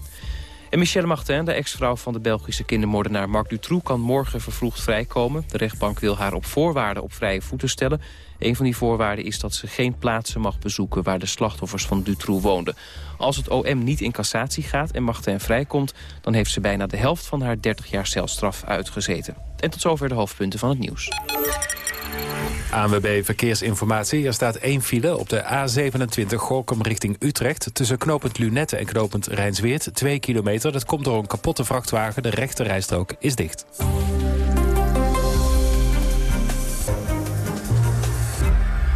En Michelle Martin, de ex-vrouw van de Belgische kindermoordenaar Marc Dutroux... kan morgen vervroegd vrijkomen. De rechtbank wil haar op voorwaarden op vrije voeten stellen. Een van die voorwaarden is dat ze geen plaatsen mag bezoeken... waar de slachtoffers van Dutroux woonden. Als het OM niet in cassatie gaat en Martin vrijkomt... dan heeft ze bijna de helft van haar 30 jaar celstraf uitgezeten. En tot zover de hoofdpunten van het nieuws. ANWB Verkeersinformatie. Er staat één file op de A27 Gorkum richting Utrecht... tussen knooppunt Lunette en knooppunt Rijnsweert. Twee kilometer. Dat komt door een kapotte vrachtwagen. De rechte rijstrook is dicht.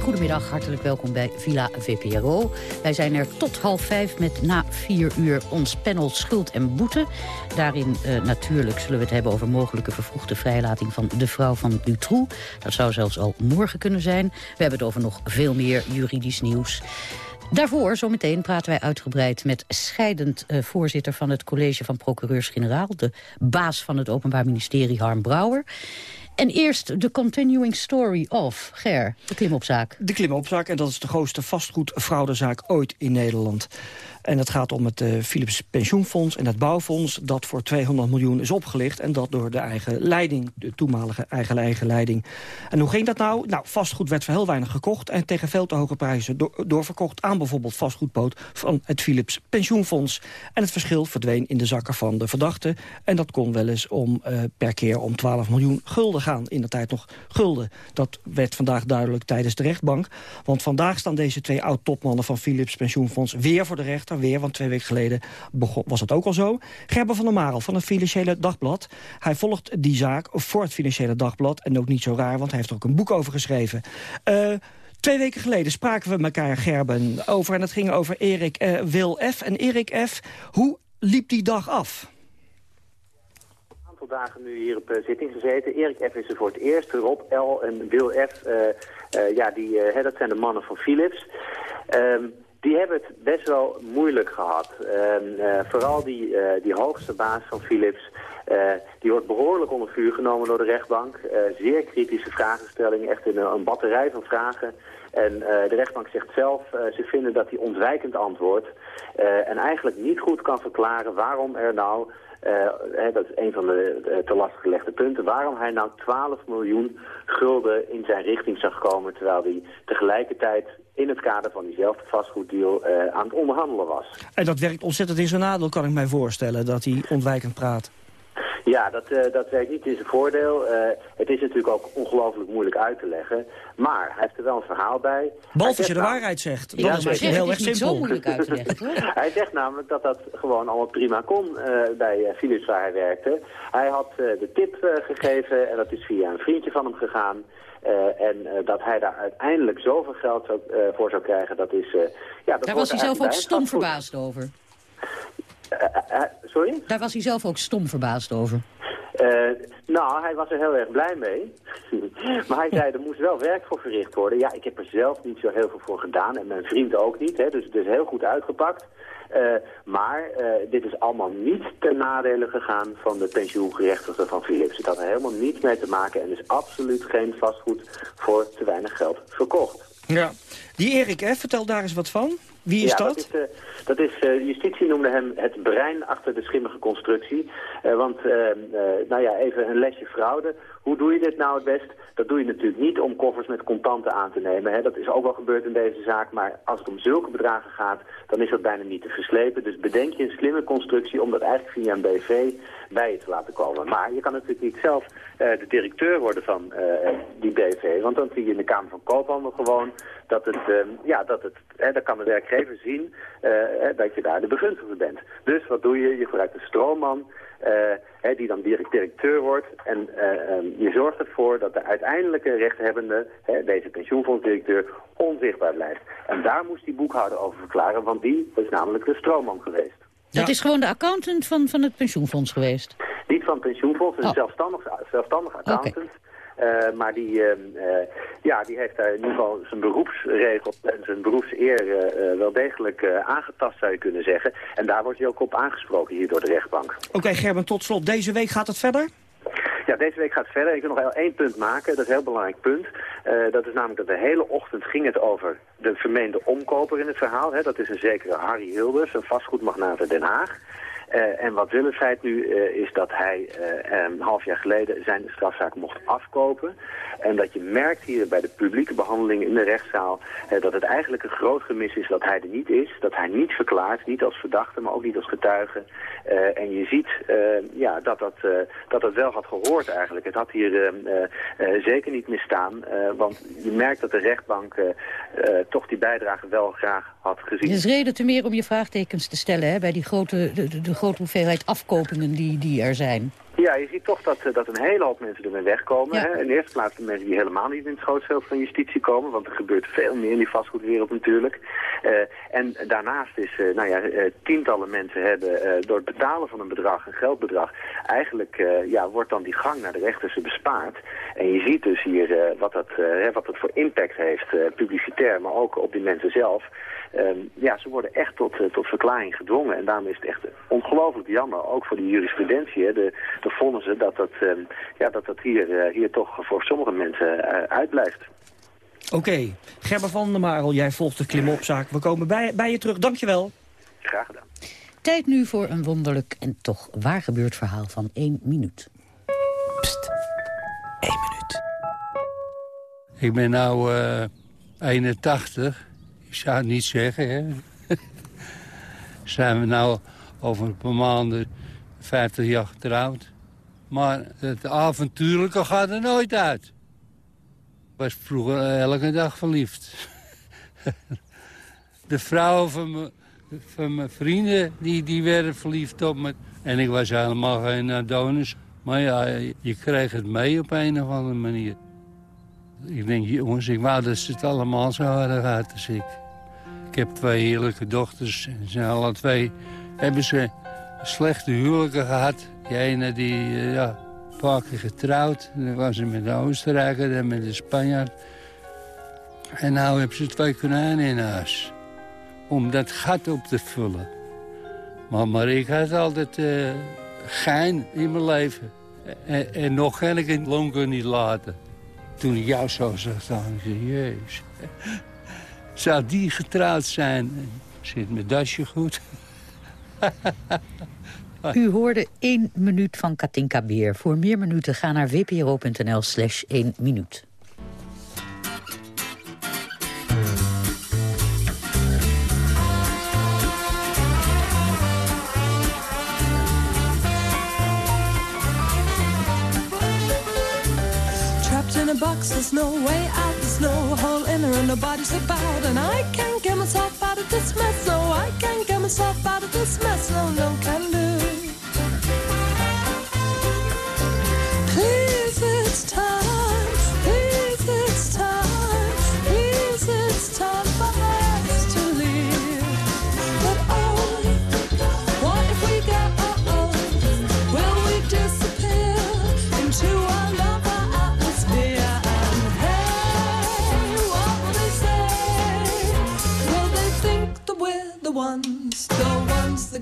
Goedemiddag, hartelijk welkom bij Villa VPRO. Wij zijn er tot half vijf met na vier uur ons panel Schuld en Boete. Daarin uh, natuurlijk zullen we het hebben over mogelijke vervroegde vrijlating van de vrouw van Dutroux. Dat zou zelfs al morgen kunnen zijn. We hebben het over nog veel meer juridisch nieuws. Daarvoor, zometeen, praten wij uitgebreid met scheidend uh, voorzitter van het college van procureurs-generaal. De baas van het Openbaar Ministerie, Harm Brouwer. En eerst de continuing story of, Ger, de klimopzaak. De klimopzaak, en dat is de grootste vastgoedfraudezaak ooit in Nederland. En het gaat om het uh, Philips Pensioenfonds en het bouwfonds... dat voor 200 miljoen is opgelicht. En dat door de eigen leiding, de toenmalige eigen, eigen leiding. En hoe ging dat nou? Nou, vastgoed werd voor heel weinig gekocht... en tegen veel te hoge prijzen doorverkocht aan bijvoorbeeld vastgoedpoot... van het Philips Pensioenfonds. En het verschil verdween in de zakken van de verdachte. En dat kon wel eens om, uh, per keer om 12 miljoen gulden gaan. In de tijd nog gulden. Dat werd vandaag duidelijk tijdens de rechtbank. Want vandaag staan deze twee oud-topmannen van Philips Pensioenfonds... weer voor de rechter weer, want twee weken geleden begon, was het ook al zo. Gerben van der Marel van het Financiële Dagblad. Hij volgt die zaak voor het Financiële Dagblad. En ook niet zo raar, want hij heeft er ook een boek over geschreven. Uh, Twee weken geleden spraken we elkaar, Gerben, over... en het ging over Erik uh, Wil F. En Erik F., hoe liep die dag af? Een aantal dagen nu hier op uh, zitting gezeten. Erik F. is er voor het eerst. Rob L. en Wil F. Ja, die, dat zijn de mannen van Philips. Ehm, die hebben het best wel moeilijk gehad. Uh, vooral die, uh, die hoogste baas van Philips, uh, die wordt behoorlijk onder vuur genomen door de rechtbank. zeer kritische vragenstellingen, echt een, een batterij van vragen. En de rechtbank zegt zelf, ze vinden dat hij ontwijkend antwoordt. en eigenlijk niet goed kan verklaren waarom er nou uh, dat is een van de te lastig gelegde punten. Waarom hij nou 12 miljoen gulden in zijn richting zag komen... terwijl hij tegelijkertijd in het kader van diezelfde vastgoeddeal aan het onderhandelen was. En dat werkt ontzettend in zijn nadeel, kan ik mij voorstellen, dat hij ontwijkend praat. Ja, dat, uh, dat werkt niet in zijn voordeel. Uh, het is natuurlijk ook ongelooflijk moeilijk uit te leggen. Maar hij heeft er wel een verhaal bij. Behalve als je de waarheid zegt. Dat Ja, is heel erg niet simpel. zo moeilijk uit te leggen, toch? hij zegt namelijk dat dat gewoon allemaal prima kon eh, bij eh, Philips waar hij werkte. Hij had eh, de tip eh, gegeven en dat is via een vriendje van hem gegaan. Eh, en eh, dat hij daar uiteindelijk zoveel geld zou, eh, voor zou krijgen, dat is... eh, ja, dat Daar was hij zelf ook stom verbaasd over. Eh, eh, sorry? Daar was hij zelf ook stom verbaasd over. Eh, nou, hij was er heel erg blij mee. maar hij zei, er moest wel werk voor verricht worden. Ja, ik heb er zelf niet zo heel veel voor gedaan. En mijn vriend ook niet. Hè, dus het is heel goed uitgepakt. Eh, maar eh, dit is allemaal niet ten nadele gegaan van de pensioengerechtigden van Philips. Het had er helemaal niets mee te maken en is absoluut geen vastgoed voor te weinig geld verkocht. Ja. Die Erik F., vertel daar eens wat van. Wie is ja, dat? Dat is, eh, dat is, eh, justitie noemde hem het brein achter de schimmige constructie. Eh, want, nou ja, even een lesje fraude. Hoe doe je dit nou het best? Dat doe je natuurlijk niet om koffers met contanten aan te nemen. Hè. Dat is ook wel gebeurd in deze zaak. Maar als het om zulke bedragen gaat, dan is dat bijna niet te verslepen. Dus bedenk je een slimme constructie om dat eigenlijk via een BV bij je te laten komen. Maar je kan natuurlijk niet zelf eh, de directeur worden van eh, die BV. Want dan zie je in de Kamer van Koophandel gewoon dat het, eh, ja, dat het, hè, dan kan de werkgever zien dat je daar de begunstigde bent. Dus wat doe je? Je gebruikt een stroomman hè, die dan direct directeur wordt. En eh, ehm, je zorgt ervoor dat de uiteindelijke rechthebbende, hè, deze pensioenfondsdirecteur, onzichtbaar blijft. En daar moest die boekhouder over verklaren, want die is namelijk de stroomman geweest. Dat is gewoon de accountant van, van het pensioenfonds geweest. Niet van het pensioenfonds, het is een zelfstandig, zelfstandig accountant. Eh, maar die, eh, eh, ja, die heeft daar in ieder geval zijn beroepsregel en zijn beroepseer eh, wel degelijk eh, aangetast, zou je kunnen zeggen. En daar wordt hij ook op aangesproken hier door de rechtbank. Oké, Gerben, tot slot. Deze week gaat het verder? Ja, deze week gaat verder. Ik wil nog één punt maken. Dat is een heel belangrijk punt. Eh, dat is namelijk dat de hele ochtend ging het over de vermeende omkoper in het verhaal. Hè. Dat is een zekere Harry Hilders, een vastgoedmagnaat uit Den Haag. Eh, en wat Willem feit nu eh, is dat hij eh, een half jaar geleden zijn strafzaak mocht afkopen. En dat je merkt hier bij de publieke behandeling in de rechtszaal dat het eigenlijk een groot gemis is dat hij er niet is. Dat hij niet verklaart, niet als verdachte, maar ook niet als getuige. En je ziet ja, dat, dat, dat het wel had gehoord eigenlijk. Het had hier eh, eh, eh, zeker niet misstaan. want je merkt dat de rechtbank toch die bijdrage wel graag had gezien. Is reden te meer om je vraagtekens te stellen hè, bij die grote, de, de grote hoeveelheid afkopingen die, die er zijn. Ja, je ziet toch dat, eh, dat een hele hoop mensen ermee wegkomen. Hè? In de eerste plaats de mensen die helemaal niet in het schootsveld van justitie komen. Want er gebeurt veel meer in die vastgoedwereld natuurlijk. Eh, en daarnaast is, eh, nou ja, tientallen mensen hebben door het betalen van een bedrag, een geldbedrag, eigenlijk ja, wordt dan die gang naar de rechter ze bespaard. En je ziet dus hier wat, dat, eh, hè, wat dat voor impact heeft, publicitair, maar ook op die mensen zelf. Ehm, ja, ze worden echt tot, tot verklaring gedwongen. En daarom is het echt ongelooflijk jammer, ook voor de jurisprudentie, hè, de, de vonnissen, dat dat, ehm, ja, dat, dat hier, eh, hier toch voor sommige mensen eh, uitblijft. Oké, Gerben van der Marel, jij volgt de klimopzaak. We komen bij, bij je terug. Dankjewel. Graag gedaan. Tijd nu voor een wonderlijk en toch waar gebeurd verhaal van één minuut. Ik ben nou eh 81. Ik zou het niet zeggen, hè. Zijn we nou over een paar maanden 50 jaar getrouwd. Maar het avontuurlijke gaat er nooit uit. Ik was vroeger elke dag verliefd. De vrouwen van mijn, vrienden, die, die werden verliefd op me. En ik was helemaal geen Adonis. Maar ja, je kreeg het mee op een of andere manier. Ik denk, jongens, ik wou dat ze het allemaal zo hadden gehad als ik. Ik heb twee heerlijke dochters. En ze alle twee hebben ze slechte huwelijken gehad. Die ene die, eh, ja, een paar keer getrouwd. Dan was ze met de Oostenrijker en met de Spanjaard. En nou hebben ze twee konijnen in huis. Om dat gat op te vullen. Maar, maar ik had altijd eh, gein in mijn leven. En, en nog kan ik het lonken niet laten. Toen ik jou zo zag staan, ik jezus. Zou die getrouwd zijn? Zit mijn dasje goed? U hoorde één minuut van Katinka Beer. Voor meer minuten ga naar wpro.nl slash 1 minuut. Box, there's no way out, there's no hole in her, and nobody slip out. And I can't get myself out of this mess, no, I can't get myself out of this mess, no, no can do.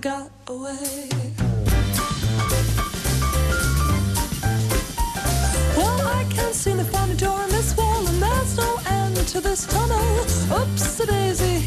That got away? Well, I seem to find a door in this wall, and there's no end to this tunnel. Oops, a daisy,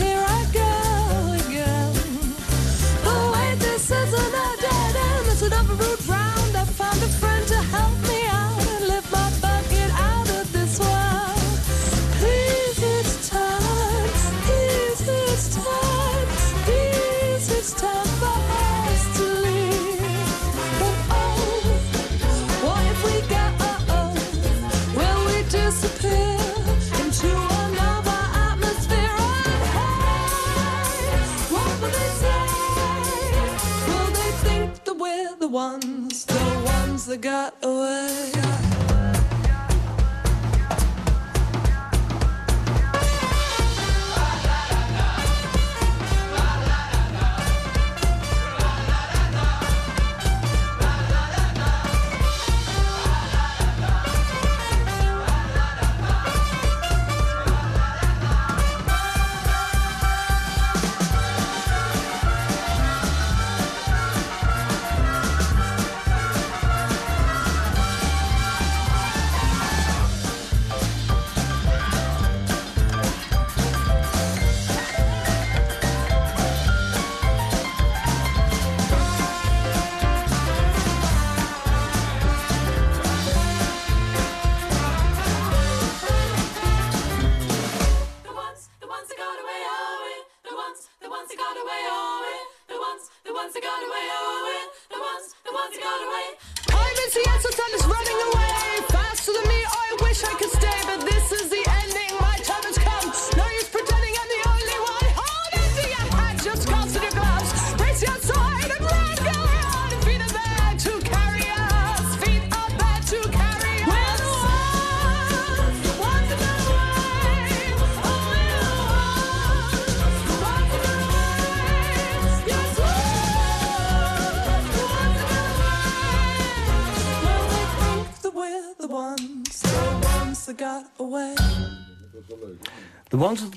the guy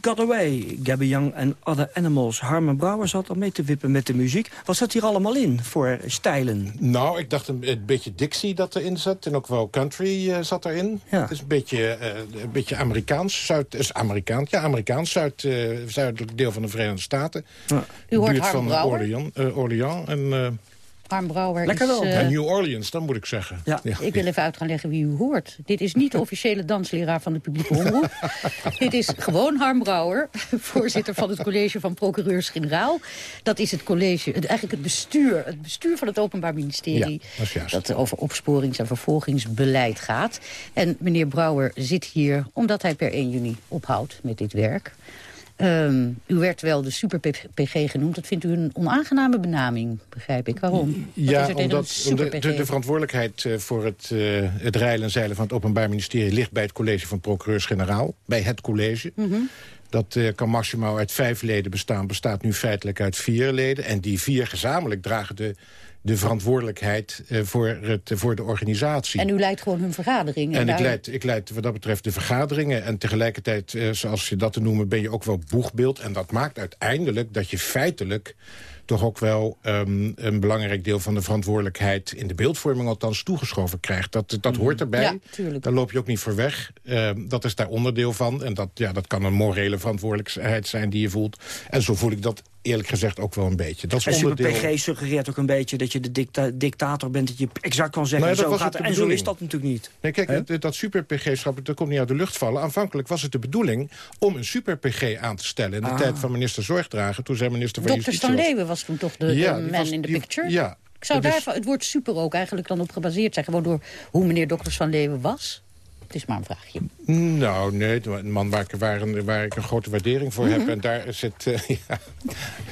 Got Away, Gabby Young en Other Animals. Harmen Brouwer zat al mee te wippen met de muziek. Wat zat hier allemaal in voor stijlen? Nou, ik dacht een, een beetje Dixie dat erin zat. En ook wel country eh, zat erin. Het is een beetje, eh, een beetje Amerikaans. Zuid, is Amerikaans, ja, Amerikaans. Zuid, eh, zuidelijk deel van de Verenigde Staten. U hoort Buurt Harm van Brouwer. Orleans, eh, Orleans en... Harm Brouwer Lekker is... wel. eh, Ja, New Orleans, dan moet ik zeggen. Ja. Ik wil even uit gaan leggen wie u hoort. Dit is niet de officiële dansleraar van de publieke omroep. Dit is gewoon Harm Brouwer, voorzitter van het college van procureurs-generaal. Dat is het college, het, eigenlijk het bestuur, het bestuur van het Openbaar Ministerie. Ja, dat is juist. dat over opsporings- en vervolgingsbeleid gaat. En meneer Brouwer zit hier omdat hij per 1 juni ophoudt met dit werk. Ehm, u werd wel de super-PG genoemd. Dat vindt u een onaangename benaming, begrijp ik. Waarom? Ja, omdat, de, de verantwoordelijkheid eh, voor het, eh, het rijlen en zeilen van het Openbaar Ministerie... ligt bij het college van procureurs-generaal, bij het college. Mhm. Dat eh, kan maximaal uit vijf leden bestaan, bestaat nu feitelijk uit vier leden. En die vier gezamenlijk dragen de, de verantwoordelijkheid eh, voor, het, voor de organisatie. En u leidt gewoon hun vergadering. En ik leid, ik leid wat dat betreft de vergaderingen. En tegelijkertijd, eh, zoals je dat te noemen, ben je ook wel boegbeeld. En dat maakt uiteindelijk dat je feitelijk toch ook wel ehm, een belangrijk deel van de verantwoordelijkheid... in de beeldvorming althans toegeschoven krijgt. Dat, dat hoort erbij. Ja, tuurlijk. Daar loop je ook niet voor weg. Ehm, dat is daar onderdeel van. En dat, ja, dat kan een morele verantwoordelijkheid zijn die je voelt. En zo voel ik dat eerlijk gezegd ook wel een beetje. Dat is En onderdeel... Super-PG suggereert ook een beetje dat je de dicta- dictator bent... dat je exact kan zeggen, Nou ja, zo gaat En zo is dat natuurlijk niet. Nee, kijk, dat, dat super-PG-schap, dat komt niet uit de lucht vallen. Aanvankelijk was het de bedoeling om een super-PG aan te stellen... in de Ah. tijd van minister Zorgdrager, toen zij minister van Dokter Justitie Van was. Leeuwen was toen toch de, Ja, de man was- in the die- picture? ja. Ik zou Dus- daar het woord super ook eigenlijk dan op gebaseerd zijn. Gewoon door hoe meneer Dokters Van Leeuwen was. Het is maar een vraagje. Nou, nee, een man waar ik, waar, ik een grote waardering voor Mhm. heb. En daar zit... eh, ja,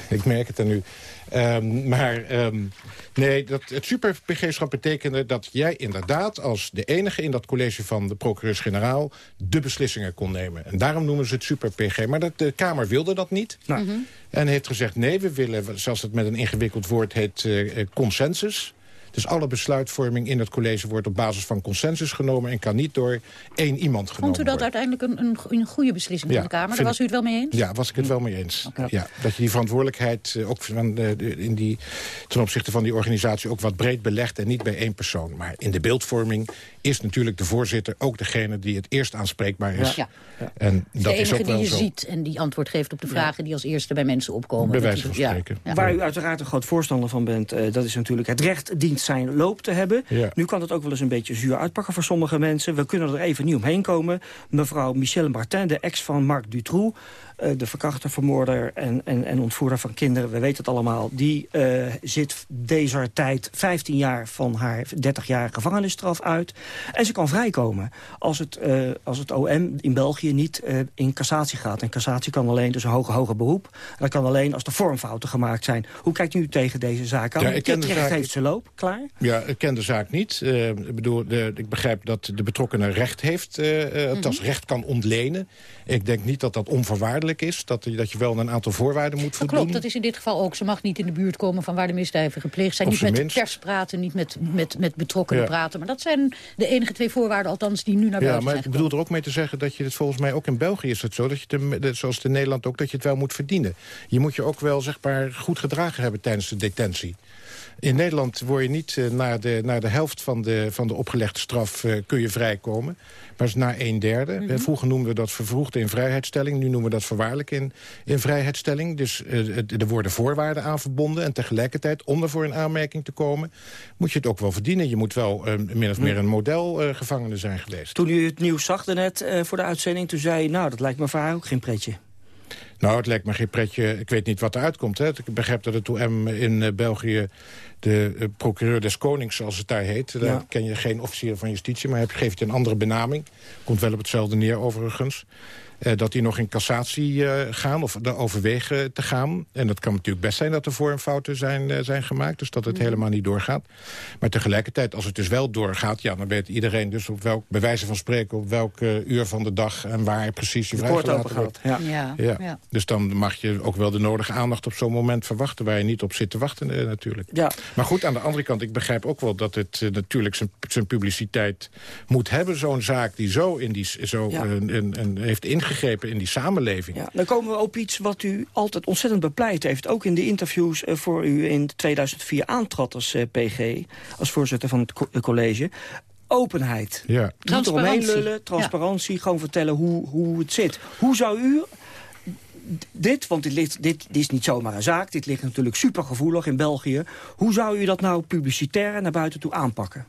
ik merk het er nu. Ehm, maar ehm, nee, dat, het super-PG-schap betekende dat jij inderdaad... als de enige in dat college van de procureurs-generaal... de beslissingen kon nemen. En daarom noemen ze het super-PG. Maar dat, de Kamer wilde dat niet. Mhm. En heeft gezegd, nee, we willen, zoals het met een ingewikkeld woord heet, eh, eh, consensus. Dus alle besluitvorming in het college wordt op basis van consensus genomen... en kan niet door één iemand genomen Vond u dat worden. uiteindelijk een, een, een goede beslissing Ja, van de Kamer? Daar was u het wel mee eens? Ja, was ik het wel mee eens. Ja, dat je die verantwoordelijkheid eh, ook van, eh, de- in die, ten opzichte van die organisatie ook wat breed belegt en niet bij één persoon. Maar in de beeldvorming is natuurlijk de voorzitter ook degene die het eerst aanspreekbaar is. Ja. En de dat is enige ook wel die je zo. ziet en die antwoord geeft op de vragen... die als eerste bij mensen opkomen. Bij wijze van spreken. Ja. Ja. Waar u uiteraard een groot voorstander van bent... eh, dat is natuurlijk het recht dient zijn loop te hebben. Ja. Nu kan het ook wel eens een beetje zuur uitpakken voor sommige mensen. We kunnen er even niet omheen komen. Mevrouw Michelle Martin, de ex van Marc Dutroux... eh, de verkrachter, vermoorder en, en, en ontvoerder van kinderen... we weten het allemaal, die eh, zit deze tijd 15 jaar van haar 30 jaar gevangenisstraf uit. En ze kan vrijkomen als het, eh, als het OM in België niet in cassatie gaat. En cassatie kan alleen, dus een hoger, hoger beroep. Dat kan alleen als er vormfouten gemaakt zijn. Hoe kijkt u tegen deze zaak aan? Ja, ik ken de zaak- heeft zijn loop, klaar? Ja, ik ken de zaak niet. Eh, ik bedoel, de, ik begrijp dat de betrokkenen recht heeft, eh eh, althans Mhm. recht kan ontlenen. Ik denk niet dat dat onvoorwaardelijk is. Dat, dat je wel een aantal voorwaarden moet voldoen. klopt, dat is in dit geval ook. Ze mag niet in de buurt komen van waar de misdrijven gepleegd zijn. Niet met minst. pers praten, niet met, met, met betrokkenen Ja. praten. Maar dat zijn de enige twee voorwaarden althans die nu naar Ja, buiten maar zijn ik bedoel er ook mee te zeggen dat je het volgens mij ook in België is het zo. Dat je het, zoals in Nederland ook, dat je het wel moet verdienen. Je moet je ook wel zeg maar goed gedragen hebben tijdens de detentie. In Nederland word je niet eh, naar, de, naar de helft van de, van de opgelegde straf eh, kun je vrijkomen. Maar is na een derde. Mhm. Eh, Vroeger noemden we dat vervroegde in vrijheidstelling. Nu noemen we dat verwaarlijk in, in vrijheidstelling. Dus er worden voorwaarden aan verbonden. En tegelijkertijd, om ervoor in aanmerking te komen... moet je het ook wel verdienen. Je moet wel min of meer een modelgevangene zijn geweest. Toen u het nieuws zag net voor de uitzending, toen zei u... nou, dat lijkt me voor haar ook geen pretje. Nou, het lijkt me geen pretje. Ik weet niet wat eruit komt. Hè. Ik begrijp dat het OM in eh, België... de eh, procureur des konings, zoals het daar heet... daar Ja. ken je geen officier van justitie... maar heb, geeft je een andere benaming. Komt wel op hetzelfde neer, overigens. Eh, dat die nog in cassatie eh, gaan of er overwegen te gaan. En dat kan natuurlijk best zijn dat er vormfouten zijn, eh, zijn gemaakt. Dus dat het Mhm. helemaal niet doorgaat. Maar tegelijkertijd, als het dus wel doorgaat... ja, dan weet iedereen dus op welk, bij wijze van spreken... op welk uur van de dag en waar precies je vrijgelaten open wordt. gaat. Ja. Ja, Ja. ja. Dus dan mag je ook wel de nodige aandacht op zo'n moment verwachten... waar je niet op zit te wachten eh, natuurlijk. Ja. Maar goed, aan de andere kant, ik begrijp ook wel dat het eh, natuurlijk zijn- zijn publiciteit moet hebben. Zo'n zaak die zo, in die, zo Ja. eh, en, en heeft ingegrepen in die samenleving. Ja, dan komen we op iets wat u altijd ontzettend bepleit heeft. Ook in de interviews eh, voor u in 2004 aantrad als eh, PG, als voorzitter van het co- eh, college. Openheid. Ja. Niet Transparantie. eromheen lullen, transparantie, gewoon vertellen hoe, hoe het zit. Hoe zou u dit, want dit, ligt, dit, dit is niet zomaar een zaak, dit ligt natuurlijk supergevoelig in België. Hoe zou u dat nou publicitair naar buiten toe aanpakken?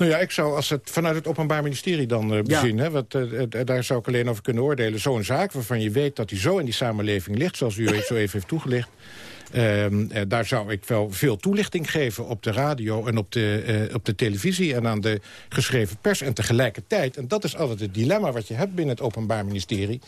Nou ja, ik zou als het vanuit het Openbaar Ministerie dan eh bezien... Hè, want, eh, eh, daar zou ik alleen over kunnen oordelen. Zo'n zaak waarvan je weet dat die zo in die samenleving ligt... zoals u zo even heeft toegelicht... Ehm, eh, daar zou ik wel veel toelichting geven op de radio en op de, op de televisie... en aan de geschreven pers. En tegelijkertijd, en dat is altijd het dilemma wat je hebt binnen het Openbaar Ministerie...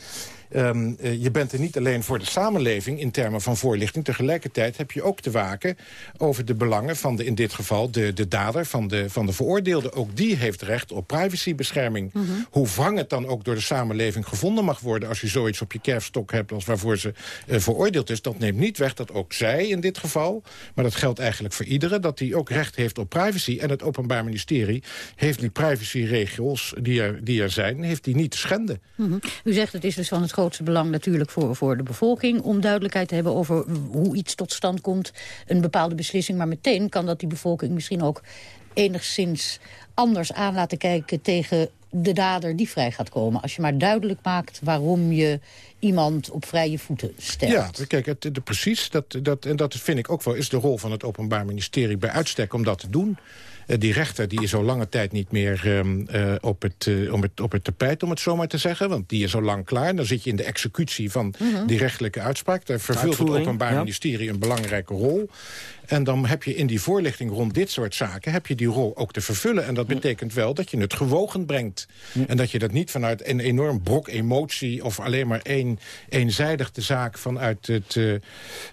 Ehm, eh, je bent er niet alleen voor de samenleving in termen van voorlichting. Tegelijkertijd heb je ook te waken over de belangen van de, in dit geval de, de dader, van de, van de veroordeelde. Ook die heeft recht op privacybescherming. Hoe wrang het dan ook door de samenleving gevonden mag worden... als je zoiets op je kerfstok hebt als waarvoor ze eh, veroordeeld is... dat neemt niet weg dat ook zij in dit geval... maar dat geldt eigenlijk voor iedereen... dat die ook recht heeft op privacy. En het Openbaar Ministerie heeft die privacyregels die er, die er zijn... heeft die niet te schenden. Mhm. U zegt het is dus van het grootste belang natuurlijk voor, voor de bevolking... om duidelijkheid te hebben over hoe iets tot stand komt, een bepaalde beslissing. Maar meteen kan dat die bevolking misschien ook enigszins anders aan laten kijken... tegen de dader die vrij gaat komen. Als je maar duidelijk maakt waarom je iemand op vrije voeten stelt. Ja, kijk, het, de, precies. Dat, dat, en dat vind ik ook wel is de rol van het Openbaar Ministerie bij uitstek om dat te doen. Eh, die rechter die is al lange tijd niet meer ehm, eh, op, het, eh, om het, op het tapijt, om het zo maar te zeggen. Want die is al lang klaar. Dan zit je in de executie van Mhm. die rechtelijke uitspraak. Daar vervult het Openbaar ja. Ministerie een belangrijke rol. En dan heb je in die voorlichting rond dit soort zaken... heb je die rol ook te vervullen. En dat betekent wel dat je het gewogen brengt. En dat je dat niet vanuit een enorm brok emotie... of alleen maar één, eenzijdig de zaak vanuit, het,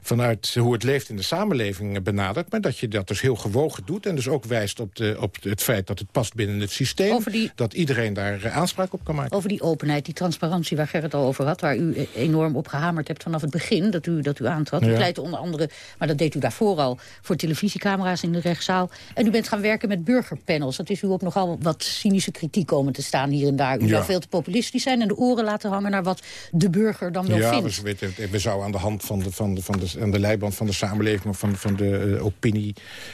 vanuit hoe het leeft in de samenleving benadert. Maar dat je dat dus heel gewogen doet. En dus ook wijst op, de, op het feit dat het past binnen het systeem. Die- Dat iedereen daar eh, aanspraak op kan maken. Over die openheid, die transparantie waar Gerrit al over had... waar u eh, enorm op gehamerd hebt vanaf het begin dat u, dat u aantrad. U Ja. pleitte onder andere, maar dat deed u daarvoor al... voor televisiecamera's in de rechtszaal. En u bent gaan werken met burgerpanels. Dat is u ook nogal wat cynische kritiek komen te staan hier en daar. U Ja. zou veel te populistisch zijn en de oren laten hangen... naar wat de burger dan wel ja, vindt. we, weten, we zouden aan de hand van de, van de, van de, aan de leiband van de samenleving... of van, van de eh, opinie,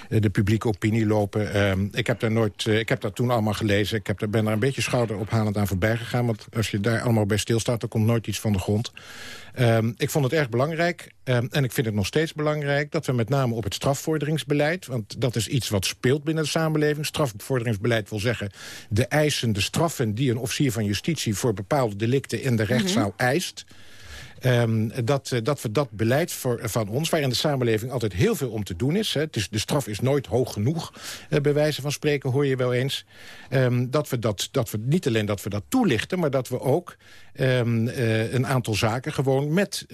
de publieke opinie lopen. Ehm, ik heb daar nooit, eh, ik heb dat toen allemaal gelezen. Ik heb, daar- ben daar een beetje schouderophalend aan voorbij gegaan. Want als je daar allemaal bij stilstaat, dan komt nooit iets van de grond. Ehm, ik vond het erg belangrijk, ehm, en ik vind het nog steeds belangrijk... dat we met name op het strafvorderingsbeleid... want dat is iets wat speelt binnen de samenleving. Strafvorderingsbeleid wil zeggen de eisen, de straffen... die een officier van justitie voor bepaalde delicten in de rechtszaal eist... Ehm, dat, eh, dat we dat beleid voor, van ons, waar in de samenleving altijd heel veel om te doen is... Hè, het is de straf is nooit hoog genoeg, eh, bij wijze van spreken, hoor je wel eens... ehm, dat, we dat, dat we niet alleen dat we dat toelichten, maar dat we ook ehm, eh, een aantal zaken gewoon met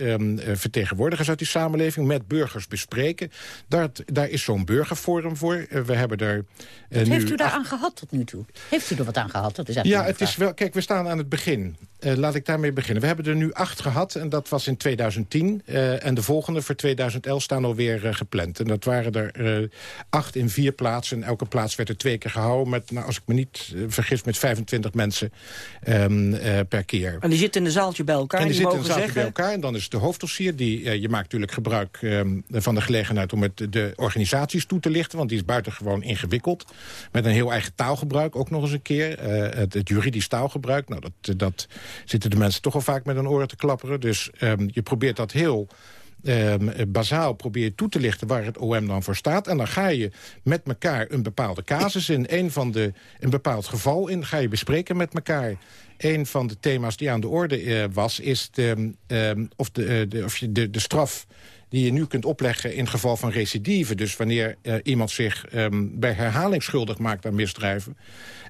vertegenwoordigers uit die samenleving... met burgers bespreken. Daar, daar is zo'n burgerforum voor. We hebben daar Wat heeft u daar aan gehad tot nu toe? Heeft u er wat aan gehad? Dat is ja, het is wel. Kijk, we staan aan het begin. Eh, laat ik daarmee beginnen. We hebben er nu acht gehad en dat was in 2010. eh, en de volgende voor 2011 staan alweer uh, gepland. En dat waren er acht in vier plaatsen. En elke plaats werd er twee keer gehouden met, nou, als ik me niet vergis, met 25 mensen um, per keer. En die zitten in een zaaltje bij elkaar. En die, die zitten in een zaaltje zeggen... bij elkaar. En dan is de hoofddossier. Die, je maakt natuurlijk gebruik um, van de gelegenheid om het, de organisaties toe te lichten. Want die is buitengewoon ingewikkeld. Met een heel eigen taalgebruik ook nog eens een keer. Het, het, juridisch taalgebruik. Nou, dat, dat zitten de mensen toch al vaak met hun oren te klapperen. Dus um, je probeert dat heel... Um, bazaal toe te lichten waar het OM dan voor staat. En dan ga je met elkaar een bepaalde casus in een, van de, een bepaald geval in... ga je bespreken met elkaar. Een van de thema's die aan de orde uh, was... is de, um, of, de, uh, de, of je de, de straf die je nu kunt opleggen in geval van recidive. Dus wanneer uh, iemand zich um, bij herhaling schuldig maakt aan misdrijven.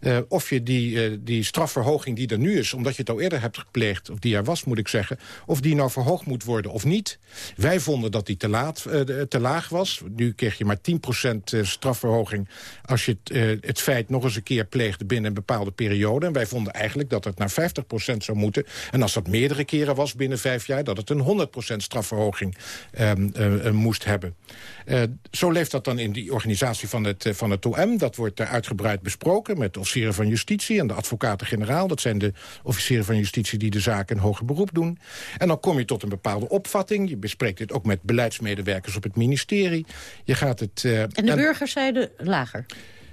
Uh, of je die, uh, die strafverhoging die er nu is, omdat je het al eerder hebt gepleegd... of die er was, moet ik zeggen, of die nou verhoogd moet worden of niet. Wij vonden dat die te, laat, te laag was. Nu kreeg je maar 10% strafverhoging... als je het, feit nog eens een keer pleegde binnen een bepaalde periode. En wij vonden eigenlijk dat het naar 50% zou moeten. En als dat meerdere keren was binnen vijf jaar... dat het een 100% strafverhoging uh, moest hebben. Uh, zo leeft dat dan in die organisatie van het, van het OM. Dat wordt uitgebreid besproken met de officieren van justitie... en de advocaten-generaal. Dat zijn de officieren van justitie die de zaak in hoger beroep doen. En dan kom je tot een bepaalde opvatting. Je bespreekt dit ook met beleidsmedewerkers op het ministerie. Je gaat het, en de en... burgers zeiden lager?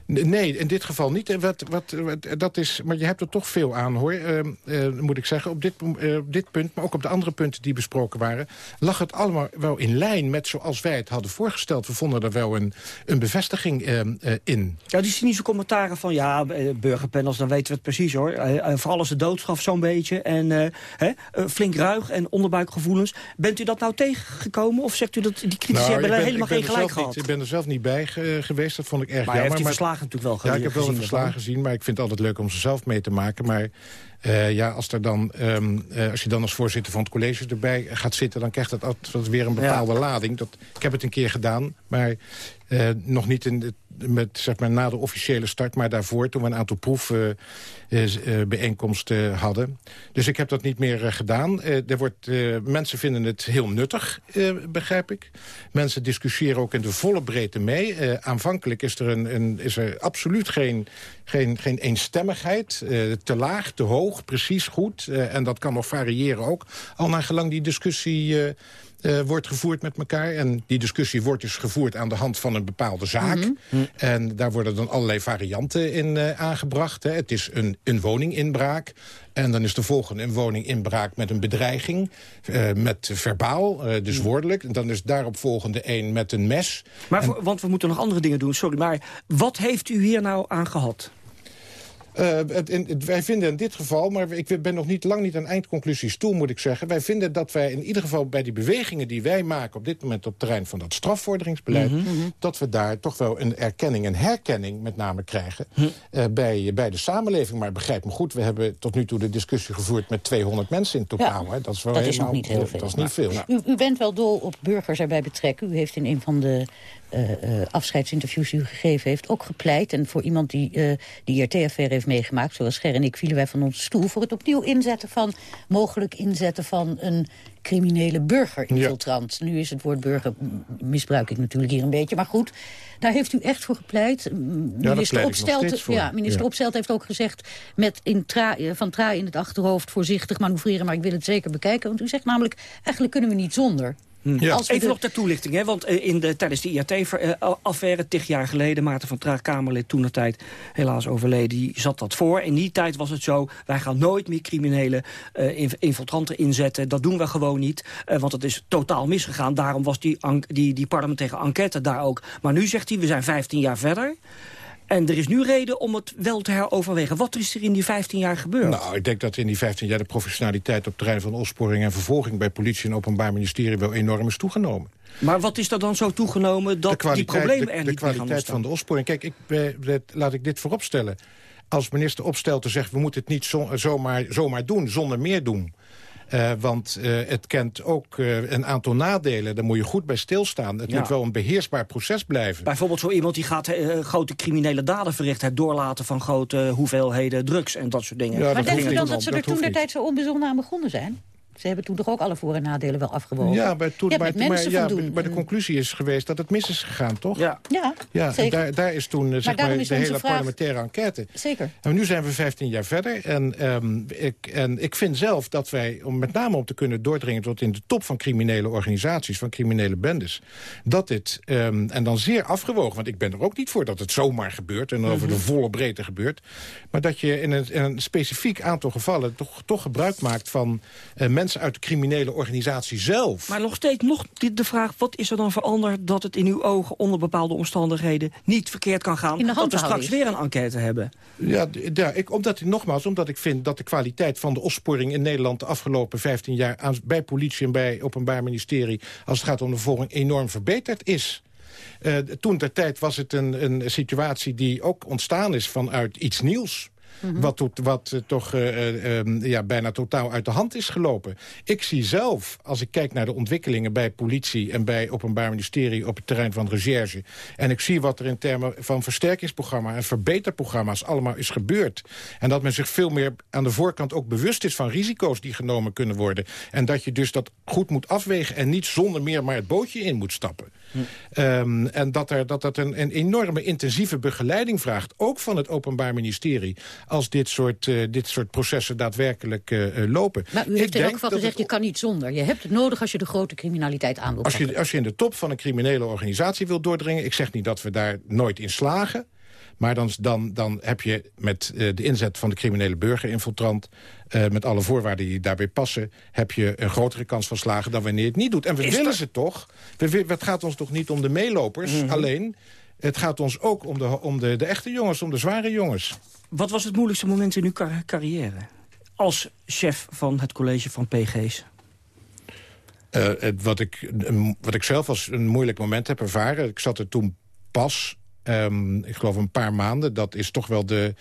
Nee, in dit geval niet. Wat, wat, wat, dat is, maar je hebt er toch veel aan, hoor, uh, uh, moet ik zeggen. Op dit, uh, dit punt, maar ook op de andere punten die besproken waren... lag het allemaal wel in lijn met zoals wij het hadden voorgesteld. We vonden er wel een, een bevestiging in. Ja, die cynische commentaren van... ja, burgerpanels, dan weten we het precies, hoor. vooral als de doodstraf zo'n beetje. En hè, flink ruig en onderbuikgevoelens. Bent u dat nou tegengekomen? Of zegt u dat die critici nou, hebben ben, helemaal geen gelijk gehad? Niet, ik ben er zelf niet bij geweest, dat vond ik erg maar jammer. Maar verslagen natuurlijk wel Ja, ik heb wel de verslagen gezien, maar ik vind het altijd leuk om ze zelf mee te maken. Maar uh, ja, als, er dan, um, uh, als je dan als voorzitter van het college erbij gaat zitten... dan krijgt dat altijd weer een bepaalde ja. lading. Dat, ik heb het een keer gedaan, maar uh, nog niet in de, met, zeg maar, na de officiële start... maar daarvoor, toen we een aantal proefbijeenkomsten hadden. Dus ik heb dat niet meer gedaan. er wordt, mensen vinden het heel nuttig, begrijp ik. Mensen discussiëren ook in de volle breedte mee. aanvankelijk is er, een, een, is er absoluut geen, geen, geen eenstemmigheid. te laag, te hoog, precies goed. en dat kan nog variëren ook. Al naar gelang die discussie eh, wordt gevoerd met elkaar. En die discussie wordt dus gevoerd aan de hand van een bepaalde zaak. En daar worden dan allerlei varianten in eh, aangebracht. Hè. Het is een, een woninginbraak. En dan is de volgende een woninginbraak met een bedreiging. eh, met verbaal, eh, dus woordelijk. En dan is daarop volgende een met een mes. Maar voor- want we moeten nog andere dingen doen, sorry. Maar wat heeft u hier nou aan gehad? Eh, het- in- het- wij vinden in dit geval, maar ik ben nog niet, lang niet aan eindconclusies toe, moet ik zeggen. Wij vinden dat wij in ieder geval bij die bewegingen die wij maken... op dit moment op het terrein van dat strafvorderingsbeleid... Mhm. dat we daar toch wel een erkenning en herkenning met name krijgen... Eh, bij, bij de samenleving. Maar begrijp me goed, we hebben tot nu toe de discussie gevoerd... met 200 mensen in totaal. Ja, hè. Dat is, wel dat is helemaal- nog niet heel veel. Dat is niet veel. U, u bent wel dol op burgers erbij betrekken. U heeft in een van de eh, eh, afscheidsinterviews die u gegeven heeft ook gepleit. En voor iemand die eh die IRT-affaire heeft meegemaakt... zoals Ger en ik vielen wij van onze stoel... voor het opnieuw inzetten van, mogelijk inzetten van een criminele burgerinfiltrant. Nu is het woord burger, misbruik ik natuurlijk hier een beetje. Maar goed, daar heeft u echt voor gepleit. Minister ja, minister Ja. Opstelten heeft ook gezegd... met in tra eh, van traai in het achterhoofd voorzichtig manoeuvreren... maar ik wil het zeker bekijken. Want u zegt namelijk, eigenlijk kunnen we niet zonder. Ja. Als we Even de- nog ter toelichting, hè? want eh, in de, tijdens de IRT-affaire, tig jaar geleden... Maarten van Traag, Kamerlid, toen de tijd helaas overleden, die zat dat voor. In die tijd was het zo, wij gaan nooit meer criminele eh, inf- infiltranten inzetten. Dat doen we gewoon niet, eh, want het is totaal misgegaan. Daarom was die, die, die parlementaire enquête daar ook. Maar nu zegt hij, we zijn 15 jaar verder... En er is nu reden om het wel te heroverwegen. Wat is er in die 15 jaar gebeurd? Nou, ik denk dat in die 15 jaar de professionaliteit op het terrein van opsporing en vervolging bij politie en openbaar ministerie wel enorm is toegenomen. Maar wat is er dan zo toegenomen dat die problemen de, er de niet meer gaan kwaliteit van de opsporing. Kijk, ik, eh, laat ik dit vooropstellen. Als minister Opstelten zegt, we moeten het niet zo, zomaar, zomaar doen, zonder meer doen. Eh, want eh, het kent ook eh, een aantal nadelen. Daar moet je goed bij stilstaan. Het Ja. moet wel een beheersbaar proces blijven. Bijvoorbeeld zo iemand die gaat grote criminele daden verrichten... het doorlaten van grote hoeveelheden drugs en dat soort dingen. Ja, maar denkt hoeft u dan dat ze er toen de tijd zo onbezonnen aan begonnen zijn? Ze hebben toen toch ook alle voor- en nadelen wel afgewogen? Ja, maar, toen, maar, ja, maar de conclusie is geweest dat het mis is gegaan, toch? Ja, Ja, Ja, en zeker. daar, daar is toen eh, zeg maar, is de hele vraag- parlementaire enquête. Zeker. En nu zijn we 15 jaar verder. En, ehm, ik, en ik vind zelf dat wij, om met name om te kunnen doordringen... tot in de top van criminele organisaties, van criminele bendes... dat dit, ehm, en dan zeer afgewogen... want ik ben er ook niet voor dat het zomaar gebeurt... en over Mhm. de volle breedte gebeurt... maar dat je in een, in een specifiek aantal gevallen... toch, toch gebruik maakt van eh, mensen uit de criminele organisatie zelf. Maar nog steeds nog de vraag, wat is er dan veranderd... dat het in uw ogen onder bepaalde omstandigheden niet verkeerd kan gaan... In de dat we straks weer een enquête hebben? Ja, ja ik, omdat, nogmaals, omdat ik vind dat de kwaliteit van de opsporing in Nederland... de afgelopen 15 jaar aan, bij politie en bij openbaar ministerie... als het gaat om de volging enorm verbeterd is. Eh, toen ter tijd was het een, een situatie die ook ontstaan is vanuit iets nieuws. Wat, tot- wat eh, toch eh, eh, ehm, ja, bijna totaal uit de hand is gelopen. Ik zie zelf, als ik kijk naar de ontwikkelingen bij politie... en bij openbaar ministerie op het terrein van recherche... en ik zie wat er in termen van versterkingsprogramma... en verbeterprogramma's allemaal is gebeurd... en dat men zich veel meer aan de voorkant ook bewust is... van risico's die genomen kunnen worden... en dat je dus dat goed moet afwegen... en niet zonder meer maar het bootje in moet stappen. Ehm, en dat, er, dat dat een, een enorme intensieve begeleiding vraagt... ook van het Openbaar Ministerie... als dit soort, eh, dit soort processen daadwerkelijk eh, eh, lopen. Maar u Ik heeft in elk geval gezegd, het- je kan niet zonder. Je hebt het nodig als je de grote criminaliteit aan als je, als je in de top van een criminele organisatie wilt doordringen... ik zeg niet dat we daar nooit in slagen... maar dan, dan, dan heb je met eh, de inzet van de criminele burgerinfiltrant... eh, met alle voorwaarden die daarbij passen... heb je een grotere kans van slagen dan wanneer je het niet doet. En we Is willen dat- ze toch? We, het gaat ons toch niet om de meelopers Mhm. alleen... Het gaat ons ook om, de, om de, de echte jongens, om de zware jongens. Wat was het moeilijkste moment in uw car- carrière? Als chef van het college van PG's. Eh, het- wat, ik, wat ik zelf als een moeilijk moment heb ervaren... ik zat er toen pas, ehm, ik geloof een paar maanden... dat is toch wel de,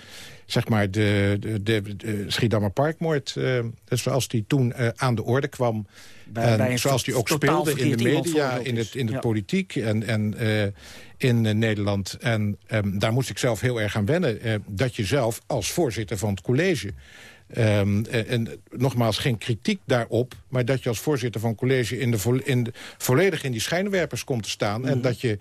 zeg maar de, de, de, de Schiedammer Parkmoord... eh, zoals die toen eh, aan de orde kwam... Bij- en bij een zoals die ook speelde in de media, in, het, in de Ja. politiek en, en eh, in Nederland. En ehm, daar moest ik zelf heel erg aan wennen. dat je zelf als voorzitter van het college Ehm, en, en nogmaals, geen kritiek daarop... maar dat je als voorzitter van college in de vo in de, volledig in die schijnwerpers komt te staan... en dat je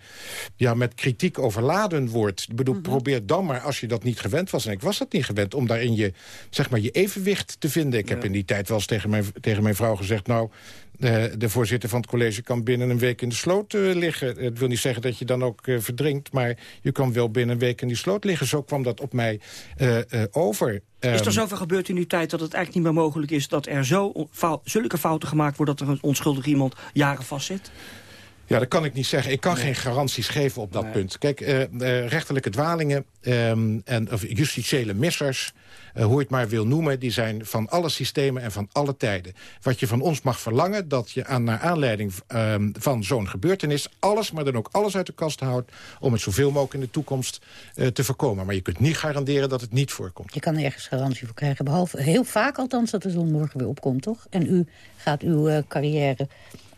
ja, met kritiek overladen wordt. Ik bedoel, probeer dan maar, als je dat niet gewend was... en ik was dat niet gewend, om daarin je, zeg maar, je evenwicht te vinden. Ik heb in die tijd wel eens tegen mijn, tegen mijn vrouw gezegd... nou, de voorzitter van het college kan binnen een week in de sloot eh, liggen. Het wil niet zeggen dat je dan ook eh, verdrinkt... maar je kan wel binnen een week in die sloot liggen. Zo kwam dat op mij eh, eh, over. Is er Ehm, zoveel gebeurd in uw tijd dat het eigenlijk niet meer mogelijk is... dat er zo zulke fouten gemaakt worden... dat er een onschuldig iemand jaren vastzit? Ja, dat kan ik niet zeggen. Ik kan geen garanties geven op dat punt. Kijk, eh, eh, rechterlijke dwalingen ehm, en of justitiële missers... eh, hoe je het maar wil noemen, die zijn van alle systemen en van alle tijden. Wat je van ons mag verlangen, dat je aan, naar aanleiding ehm, van zo'n gebeurtenis... alles, maar dan ook alles uit de kast houdt... om het zoveel mogelijk in de toekomst eh, te voorkomen. Maar je kunt niet garanderen dat het niet voorkomt. Je kan nergens garantie voor krijgen. Behalve heel vaak althans dat de zon morgen weer opkomt, toch? En u gaat uw eh, carrière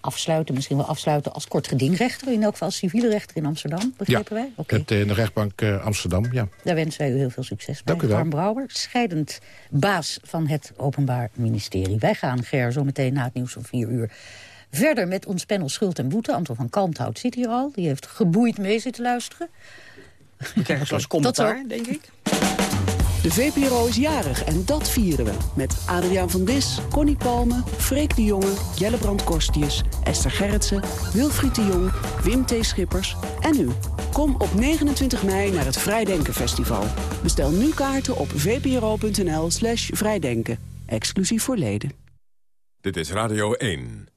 afsluiten, misschien wel afsluiten als kort gedingrechter. In elk geval als civiele rechter in Amsterdam, begrepen wij? Oké. Het, eh, in de rechtbank eh, Amsterdam, ja. Daar wensen wij u heel veel succes bij. Dank u wel. Harm Brouwer, scheidend baas van het Openbaar Ministerie. Wij gaan, Ger, zo meteen na het nieuws om vier uur... verder met ons panel Schuld en Boete. Anton van Kalmthout zit hier al. Die heeft geboeid mee zitten luisteren. We krijgen zoals commentaar, denk ik. De VPRO is jarig en dat vieren we. Met Adriaan van Dis, Connie Palme, Freek de Jonge, Jelle Brand Korstius, Esther Gerritsen, Wilfried de Jong, Wim T. Schippers en u. Kom op 29 mei naar het Vrijdenken Festival. Bestel nu kaarten op vpro.nl slash vrijdenken. Exclusief voor leden. Dit is Radio 1.